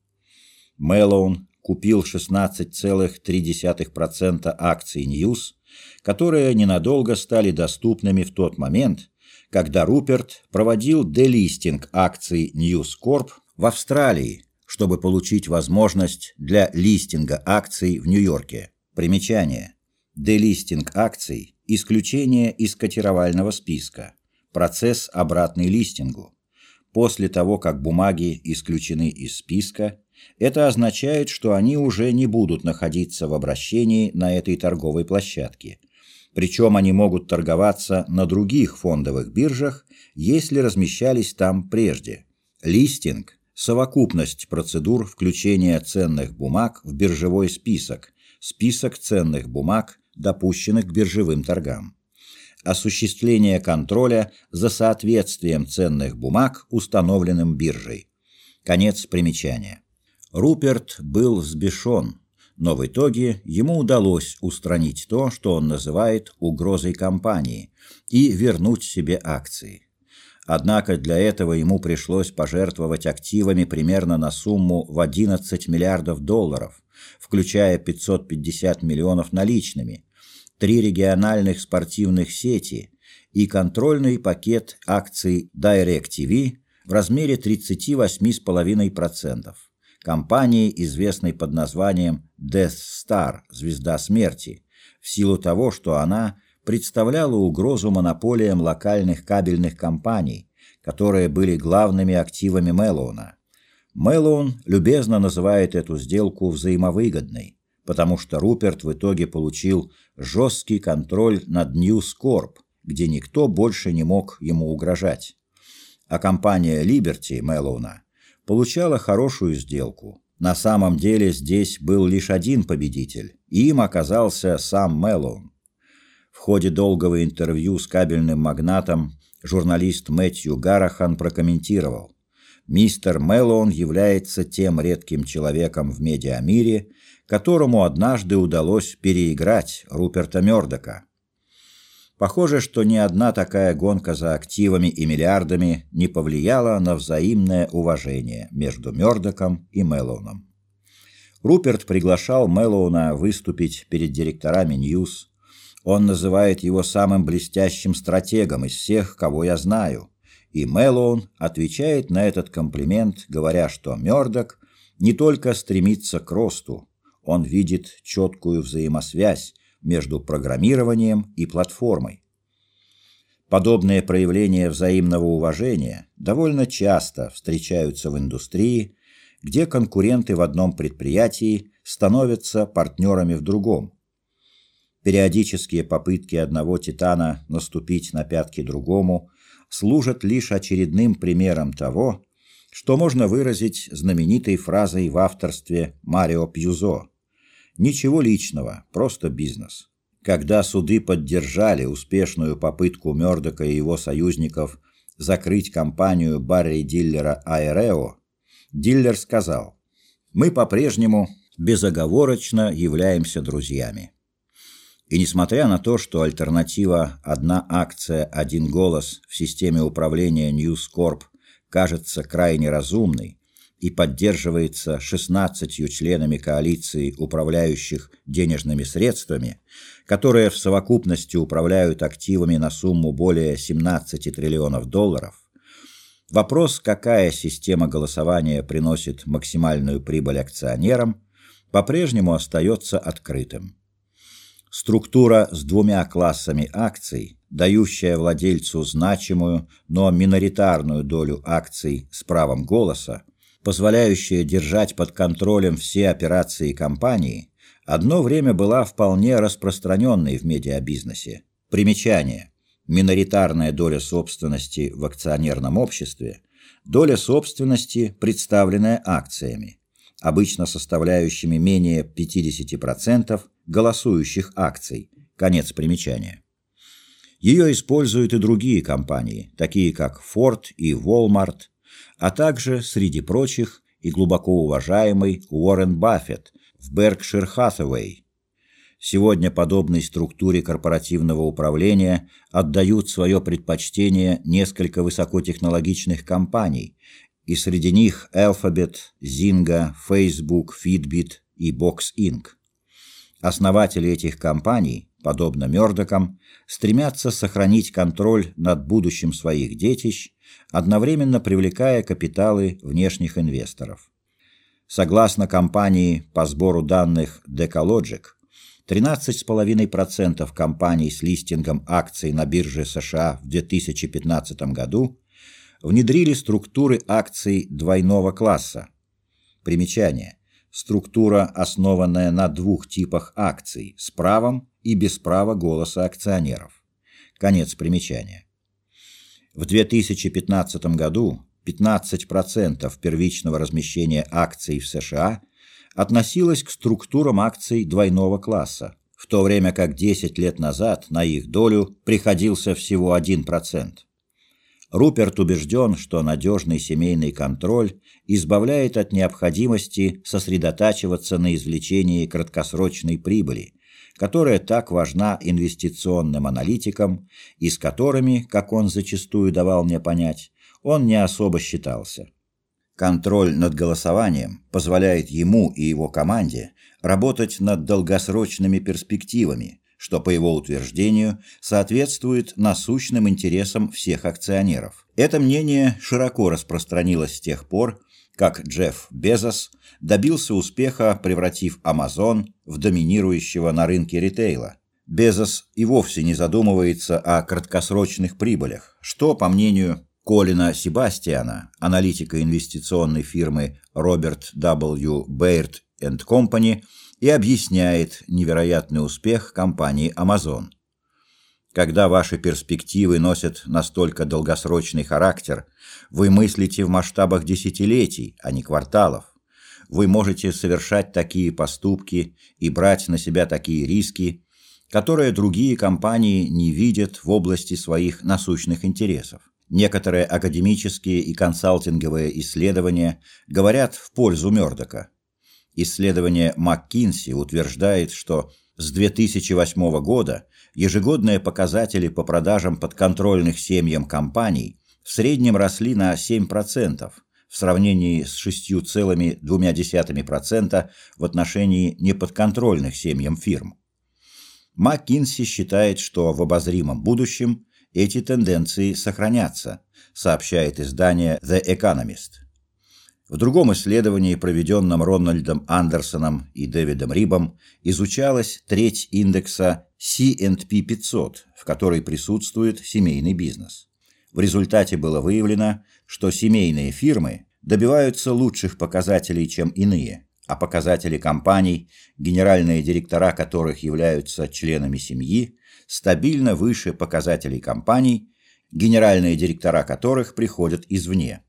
Мэллоун купил 16,3% акций News, которые ненадолго стали доступными в тот момент, когда Руперт проводил делистинг акций News Corp в Австралии, чтобы получить возможность для листинга акций в Нью-Йорке. Примечание. Делистинг акций – исключение из котировального списка. Процесс обратный листингу. После того, как бумаги исключены из списка, это означает, что они уже не будут находиться в обращении на этой торговой площадке. Причем они могут торговаться на других фондовых биржах, если размещались там прежде. Листинг – совокупность процедур включения ценных бумаг в биржевой список, список ценных бумаг, допущенных к биржевым торгам. Осуществление контроля за соответствием ценных бумаг установленным биржей. Конец примечания. Руперт был взбешен, но в итоге ему удалось устранить то, что он называет угрозой компании, и вернуть себе акции. Однако для этого ему пришлось пожертвовать активами примерно на сумму в 11 миллиардов долларов, включая 550 миллионов наличными, три региональных спортивных сети и контрольный пакет акций DirecTV в размере 38,5% компании, известной под названием Death Star – Звезда смерти, в силу того, что она представляла угрозу монополиям локальных кабельных компаний, которые были главными активами Мэллоуна. Мэллоун любезно называет эту сделку взаимовыгодной, потому что Руперт в итоге получил жесткий контроль над News где никто больше не мог ему угрожать. А компания Liberty Мэллоуна получала хорошую сделку. На самом деле здесь был лишь один победитель, и им оказался сам Мэллоун. В ходе долгого интервью с кабельным магнатом журналист Мэтью Гарахан прокомментировал, «Мистер Мэллоун является тем редким человеком в медиамире, которому однажды удалось переиграть Руперта Мёрдока. Похоже, что ни одна такая гонка за активами и миллиардами не повлияла на взаимное уважение между Мёрдоком и Мэллоуном. Руперт приглашал Мэллоуна выступить перед директорами News. Он называет его самым блестящим стратегом из всех, кого я знаю. И Мэллоун отвечает на этот комплимент, говоря, что Мёрдок не только стремится к росту, он видит четкую взаимосвязь между программированием и платформой. Подобные проявления взаимного уважения довольно часто встречаются в индустрии, где конкуренты в одном предприятии становятся партнерами в другом. Периодические попытки одного титана наступить на пятки другому служат лишь очередным примером того, что можно выразить знаменитой фразой в авторстве Марио Пьюзо Ничего личного, просто бизнес. Когда суды поддержали успешную попытку Мёрдока и его союзников закрыть компанию Барри Диллера Аэрео, Диллер сказал, «Мы по-прежнему безоговорочно являемся друзьями». И несмотря на то, что альтернатива «одна акция, один голос» в системе управления News Corp кажется крайне разумной и поддерживается 16 членами коалиции управляющих денежными средствами, которые в совокупности управляют активами на сумму более 17 триллионов долларов, вопрос, какая система голосования приносит максимальную прибыль акционерам, по-прежнему остается открытым. Структура с двумя классами акций, дающая владельцу значимую, но миноритарную долю акций с правом голоса, позволяющая держать под контролем все операции компании, одно время была вполне распространенной в медиабизнесе. Примечание. Миноритарная доля собственности в акционерном обществе – доля собственности, представленная акциями, обычно составляющими менее 50% голосующих акций. Конец примечания. Ее используют и другие компании, такие как Ford и Walmart, а также, среди прочих, и глубоко уважаемый Уоррен Баффет в Berkshire Hathaway. Сегодня подобной структуре корпоративного управления отдают свое предпочтение несколько высокотехнологичных компаний, и среди них Alphabet, Zynga, Facebook, Fitbit и Box Inc. Основатели этих компаний, подобно Мёрдокам, стремятся сохранить контроль над будущим своих детищ, одновременно привлекая капиталы внешних инвесторов. Согласно компании по сбору данных Decalogic, 13,5% компаний с листингом акций на бирже США в 2015 году внедрили структуры акций двойного класса. Примечание. Структура, основанная на двух типах акций с правом и без права голоса акционеров. Конец примечания. В 2015 году 15% первичного размещения акций в США относилось к структурам акций двойного класса, в то время как 10 лет назад на их долю приходился всего 1%. Руперт убежден, что надежный семейный контроль избавляет от необходимости сосредотачиваться на извлечении краткосрочной прибыли, которая так важна инвестиционным аналитикам и с которыми, как он зачастую давал мне понять, он не особо считался. Контроль над голосованием позволяет ему и его команде работать над долгосрочными перспективами, что, по его утверждению, соответствует насущным интересам всех акционеров. Это мнение широко распространилось с тех пор, как Джефф Безос добился успеха, превратив Amazon в доминирующего на рынке ритейла. Безос и вовсе не задумывается о краткосрочных прибылях, что, по мнению Колина Себастьяна, аналитика инвестиционной фирмы Роберт W. Baird Company, и объясняет невероятный успех компании Amazon. Когда ваши перспективы носят настолько долгосрочный характер, вы мыслите в масштабах десятилетий, а не кварталов. Вы можете совершать такие поступки и брать на себя такие риски, которые другие компании не видят в области своих насущных интересов. Некоторые академические и консалтинговые исследования говорят в пользу Мёрдока. Исследование МакКинси утверждает, что с 2008 года ежегодные показатели по продажам подконтрольных семьям компаний в среднем росли на 7% в сравнении с 6,2% в отношении неподконтрольных семьям фирм. МакКинси считает, что в обозримом будущем эти тенденции сохранятся, сообщает издание The Economist. В другом исследовании, проведенном Рональдом Андерсоном и Дэвидом Рибом, изучалась треть индекса C&P 500, в которой присутствует семейный бизнес. В результате было выявлено, что семейные фирмы добиваются лучших показателей, чем иные, а показатели компаний, генеральные директора которых являются членами семьи, стабильно выше показателей компаний, генеральные директора которых приходят извне.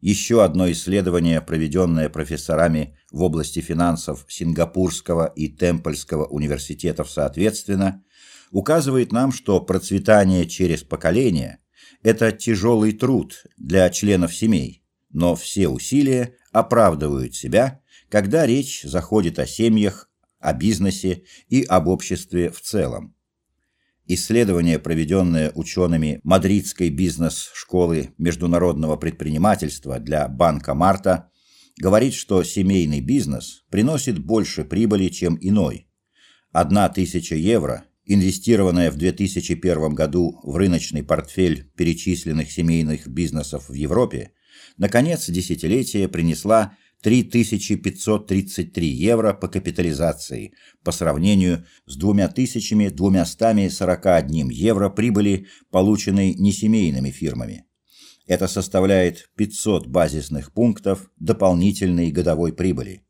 Еще одно исследование, проведенное профессорами в области финансов Сингапурского и Темпельского университетов соответственно, указывает нам, что процветание через поколение – это тяжелый труд для членов семей, но все усилия оправдывают себя, когда речь заходит о семьях, о бизнесе и об обществе в целом. Исследование, проведенное учеными Мадридской бизнес-школы международного предпринимательства для Банка Марта, говорит, что семейный бизнес приносит больше прибыли, чем иной. Одна тысяча евро, инвестированная в 2001 году в рыночный портфель перечисленных семейных бизнесов в Европе, на конец десятилетия принесла 3533 евро по капитализации по сравнению с 2241 евро прибыли, полученной несемейными фирмами. Это составляет 500 базисных пунктов дополнительной годовой прибыли.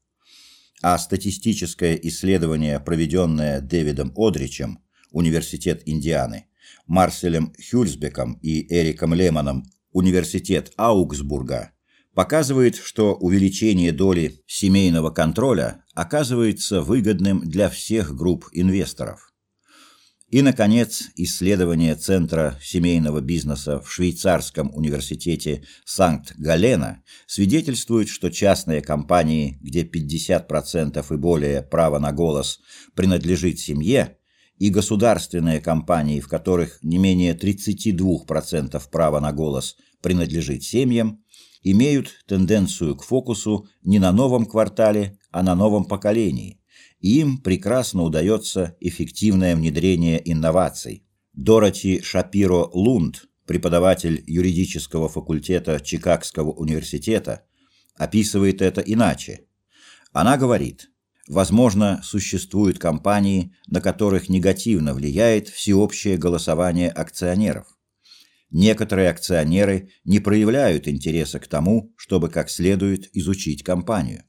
А статистическое исследование, проведенное Дэвидом Одричем, Университет Индианы, Марселем Хюльсбеком и Эриком Лемоном, Университет Аугсбурга, показывает, что увеличение доли семейного контроля оказывается выгодным для всех групп инвесторов. И, наконец, исследование Центра семейного бизнеса в швейцарском университете Санкт-Галена свидетельствует, что частные компании, где 50% и более права на голос принадлежит семье, и государственные компании, в которых не менее 32% права на голос принадлежит семьям, имеют тенденцию к фокусу не на новом квартале, а на новом поколении, и им прекрасно удается эффективное внедрение инноваций. Дороти Шапиро Лунд, преподаватель юридического факультета Чикагского университета, описывает это иначе. Она говорит, возможно, существуют компании, на которых негативно влияет всеобщее голосование акционеров. Некоторые акционеры не проявляют интереса к тому, чтобы как следует изучить компанию.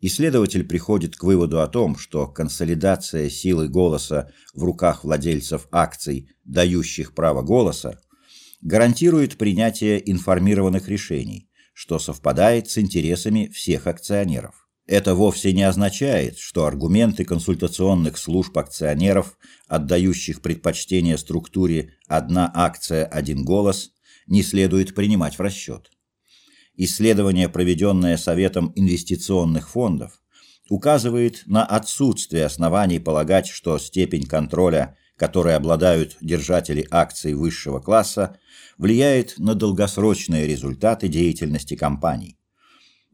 Исследователь приходит к выводу о том, что консолидация силы голоса в руках владельцев акций, дающих право голоса, гарантирует принятие информированных решений, что совпадает с интересами всех акционеров. Это вовсе не означает, что аргументы консультационных служб акционеров, отдающих предпочтение структуре «одна акция, один голос», не следует принимать в расчет. Исследование, проведенное Советом инвестиционных фондов, указывает на отсутствие оснований полагать, что степень контроля, которой обладают держатели акций высшего класса, влияет на долгосрочные результаты деятельности компаний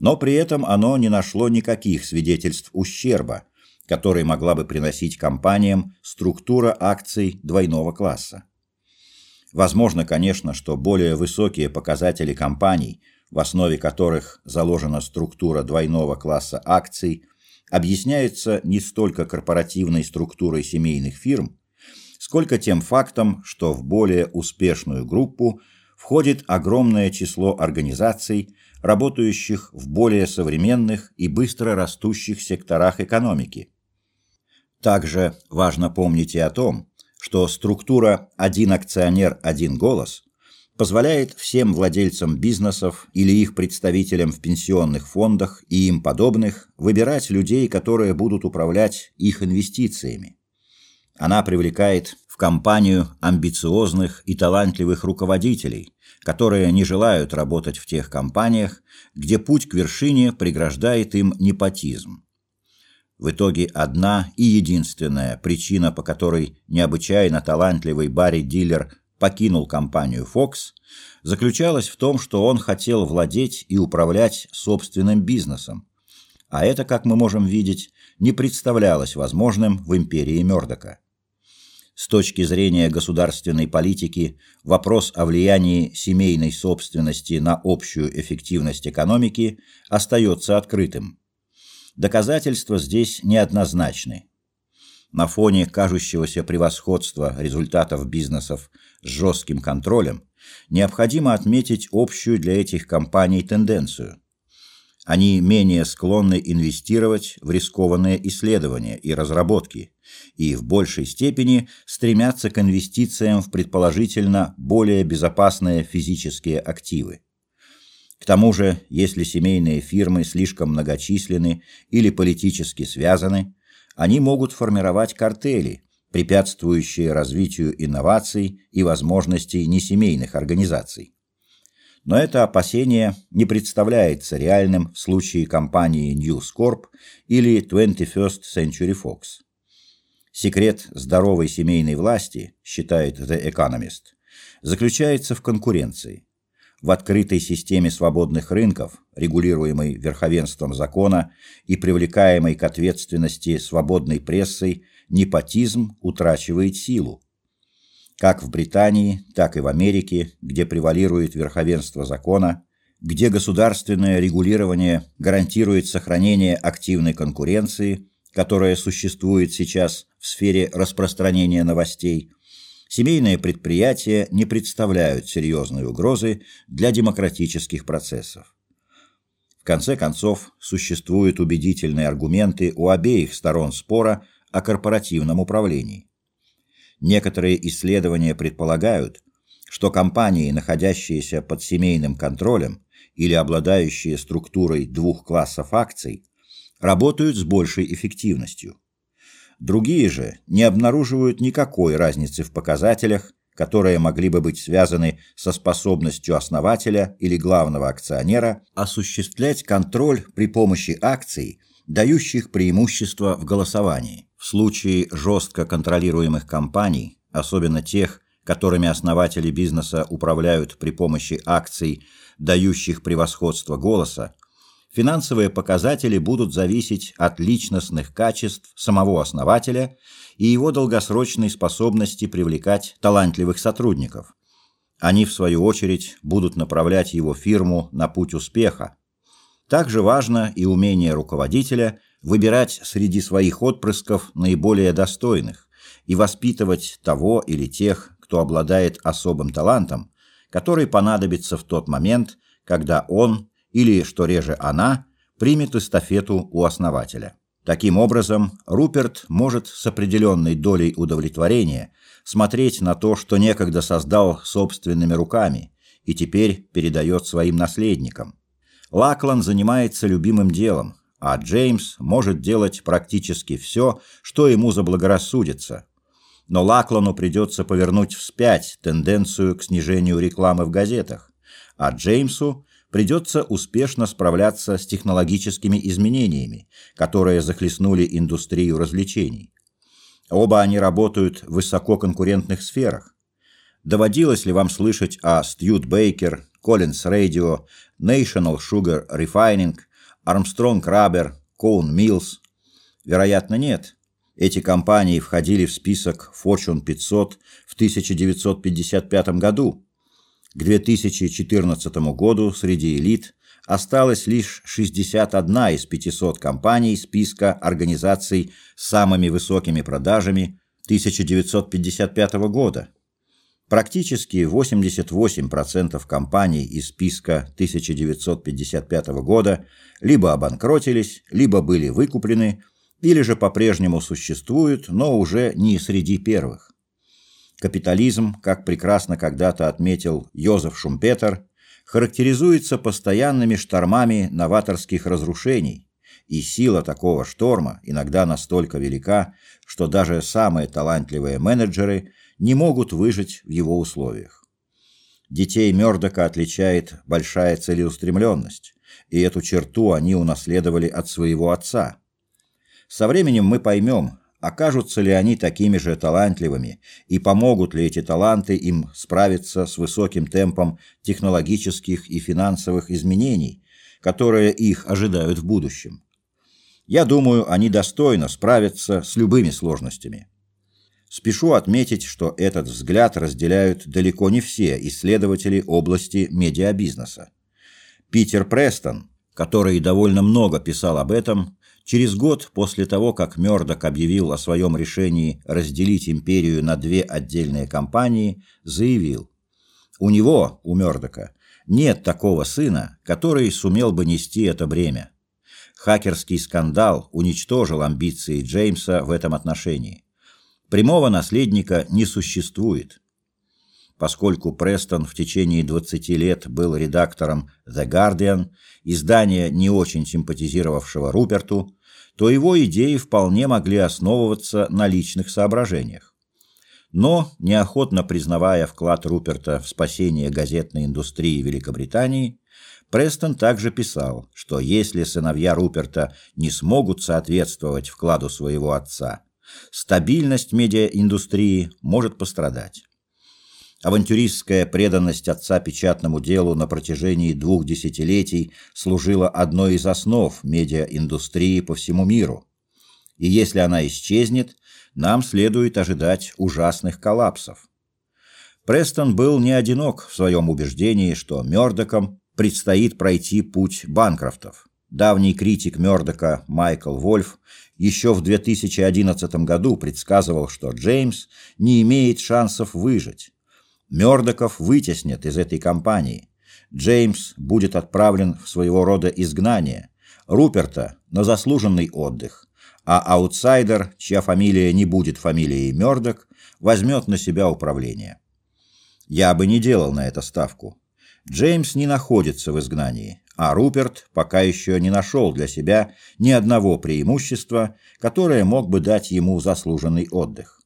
но при этом оно не нашло никаких свидетельств ущерба, который могла бы приносить компаниям структура акций двойного класса. Возможно, конечно, что более высокие показатели компаний, в основе которых заложена структура двойного класса акций, объясняются не столько корпоративной структурой семейных фирм, сколько тем фактом, что в более успешную группу входит огромное число организаций, работающих в более современных и быстро растущих секторах экономики. Также важно помнить и о том, что структура «один акционер, один голос» позволяет всем владельцам бизнесов или их представителям в пенсионных фондах и им подобных выбирать людей, которые будут управлять их инвестициями. Она привлекает компанию амбициозных и талантливых руководителей, которые не желают работать в тех компаниях, где путь к вершине преграждает им непотизм. В итоге одна и единственная причина, по которой необычайно талантливый Барри-дилер покинул компанию Fox, заключалась в том, что он хотел владеть и управлять собственным бизнесом. А это, как мы можем видеть, не представлялось возможным в империи Мёрдока. С точки зрения государственной политики, вопрос о влиянии семейной собственности на общую эффективность экономики остается открытым. Доказательства здесь неоднозначны. На фоне кажущегося превосходства результатов бизнесов с жестким контролем необходимо отметить общую для этих компаний тенденцию. Они менее склонны инвестировать в рискованные исследования и разработки и в большей степени стремятся к инвестициям в предположительно более безопасные физические активы. К тому же, если семейные фирмы слишком многочисленны или политически связаны, они могут формировать картели, препятствующие развитию инноваций и возможностей несемейных организаций. Но это опасение не представляется реальным в случае компании News Corp или 21st Century Fox. Секрет здоровой семейной власти, считает The Economist, заключается в конкуренции. В открытой системе свободных рынков, регулируемой верховенством закона и привлекаемой к ответственности свободной прессой, непотизм утрачивает силу. Как в Британии, так и в Америке, где превалирует верховенство закона, где государственное регулирование гарантирует сохранение активной конкуренции, которая существует сейчас в сфере распространения новостей, семейные предприятия не представляют серьезной угрозы для демократических процессов. В конце концов, существуют убедительные аргументы у обеих сторон спора о корпоративном управлении. Некоторые исследования предполагают, что компании, находящиеся под семейным контролем или обладающие структурой двух классов акций, работают с большей эффективностью. Другие же не обнаруживают никакой разницы в показателях, которые могли бы быть связаны со способностью основателя или главного акционера осуществлять контроль при помощи акций, дающих преимущество в голосовании. В случае жестко контролируемых компаний, особенно тех, которыми основатели бизнеса управляют при помощи акций, дающих превосходство голоса, финансовые показатели будут зависеть от личностных качеств самого основателя и его долгосрочной способности привлекать талантливых сотрудников. Они, в свою очередь, будут направлять его фирму на путь успеха. Также важно и умение руководителя выбирать среди своих отпрысков наиболее достойных и воспитывать того или тех, кто обладает особым талантом, который понадобится в тот момент, когда он или, что реже она, примет эстафету у основателя. Таким образом, Руперт может с определенной долей удовлетворения смотреть на то, что некогда создал собственными руками и теперь передает своим наследникам. Лаклан занимается любимым делом, а Джеймс может делать практически все, что ему заблагорассудится. Но Лаклану придется повернуть вспять тенденцию к снижению рекламы в газетах, а Джеймсу придется успешно справляться с технологическими изменениями, которые захлестнули индустрию развлечений. Оба они работают в высококонкурентных сферах. Доводилось ли вам слышать о Стьют Бейкер, Collins Radio, National Sugar Refining, Armstrong Rubber, Cone Mills? Вероятно, нет. Эти компании входили в список Fortune 500 в 1955 году, к 2014 году среди элит осталось лишь 61 из 500 компаний списка организаций с самыми высокими продажами 1955 года. Практически 88% компаний из списка 1955 года либо обанкротились, либо были выкуплены, или же по-прежнему существуют, но уже не среди первых. Капитализм, как прекрасно когда-то отметил Йозеф Шумпетер, характеризуется постоянными штормами новаторских разрушений, и сила такого шторма иногда настолько велика, что даже самые талантливые менеджеры не могут выжить в его условиях. Детей Мёрдока отличает большая целеустремленность, и эту черту они унаследовали от своего отца. Со временем мы поймем, окажутся ли они такими же талантливыми и помогут ли эти таланты им справиться с высоким темпом технологических и финансовых изменений, которые их ожидают в будущем. Я думаю, они достойно справятся с любыми сложностями. Спешу отметить, что этот взгляд разделяют далеко не все исследователи области медиабизнеса. Питер Престон, который довольно много писал об этом, Через год после того, как Мёрдок объявил о своем решении разделить империю на две отдельные компании, заявил, у него, у Мёрдока, нет такого сына, который сумел бы нести это бремя. Хакерский скандал уничтожил амбиции Джеймса в этом отношении. Прямого наследника не существует. Поскольку Престон в течение 20 лет был редактором The Guardian, издания, не очень симпатизировавшего Руперту, то его идеи вполне могли основываться на личных соображениях. Но, неохотно признавая вклад Руперта в спасение газетной индустрии Великобритании, Престон также писал, что если сыновья Руперта не смогут соответствовать вкладу своего отца, стабильность медиаиндустрии может пострадать. Авантюристская преданность отца печатному делу на протяжении двух десятилетий служила одной из основ медиаиндустрии по всему миру. И если она исчезнет, нам следует ожидать ужасных коллапсов. Престон был не одинок в своем убеждении, что Мёрдокам предстоит пройти путь банкрофтов. Давний критик Мёрдока Майкл Вольф еще в 2011 году предсказывал, что Джеймс не имеет шансов выжить. Мёрдоков вытеснят из этой компании. Джеймс будет отправлен в своего рода изгнание, Руперта на заслуженный отдых, а аутсайдер, чья фамилия не будет фамилией Мёрдок, возьмет на себя управление. Я бы не делал на это ставку. Джеймс не находится в изгнании, а Руперт пока еще не нашел для себя ни одного преимущества, которое мог бы дать ему заслуженный отдых.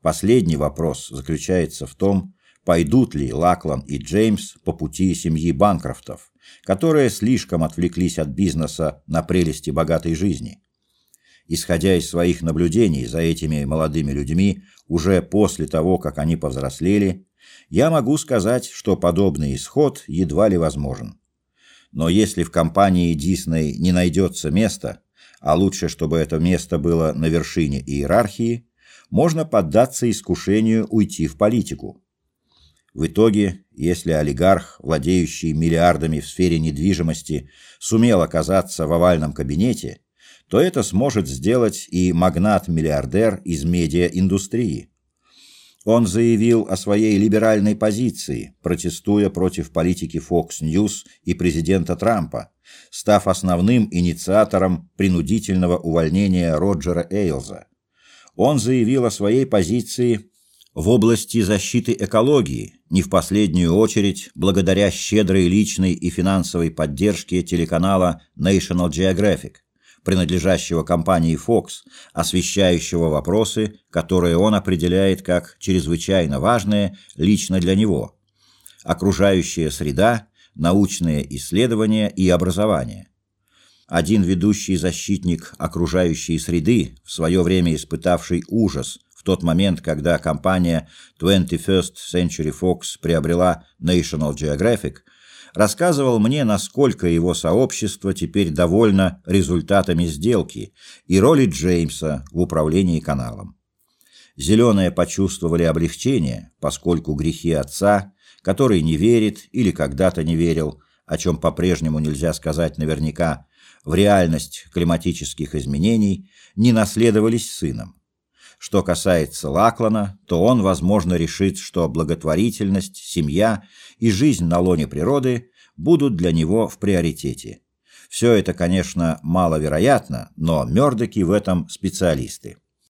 Последний вопрос заключается в том, пойдут ли Лаклан и Джеймс по пути семьи Банкрофтов, которые слишком отвлеклись от бизнеса на прелести богатой жизни. Исходя из своих наблюдений за этими молодыми людьми уже после того, как они повзрослели, я могу сказать, что подобный исход едва ли возможен. Но если в компании Дисней не найдется места, а лучше, чтобы это место было на вершине иерархии, можно поддаться искушению уйти в политику. В итоге, если олигарх, владеющий миллиардами в сфере недвижимости, сумел оказаться в овальном кабинете, то это сможет сделать и магнат-миллиардер из медиаиндустрии. Он заявил о своей либеральной позиции, протестуя против политики Fox News и президента Трампа, став основным инициатором принудительного увольнения Роджера Эйлза. Он заявил о своей позиции в области защиты экологии, не в последнюю очередь благодаря щедрой личной и финансовой поддержке телеканала National Geographic – принадлежащего компании Fox, освещающего вопросы, которые он определяет как чрезвычайно важные лично для него. Окружающая среда, научные исследования и образование. Один ведущий защитник окружающей среды, в свое время испытавший ужас в тот момент, когда компания 21st Century Fox приобрела National Geographic – рассказывал мне, насколько его сообщество теперь довольно результатами сделки и роли Джеймса в управлении каналом. Зеленые почувствовали облегчение, поскольку грехи отца, который не верит или когда-то не верил, о чем по-прежнему нельзя сказать наверняка, в реальность климатических изменений, не наследовались сыном. Что касается Лаклана, то он, возможно, решит, что благотворительность, семья и жизнь на лоне природы будут для него в приоритете. Все это, конечно, маловероятно, но Мёрдоки в этом специалисты.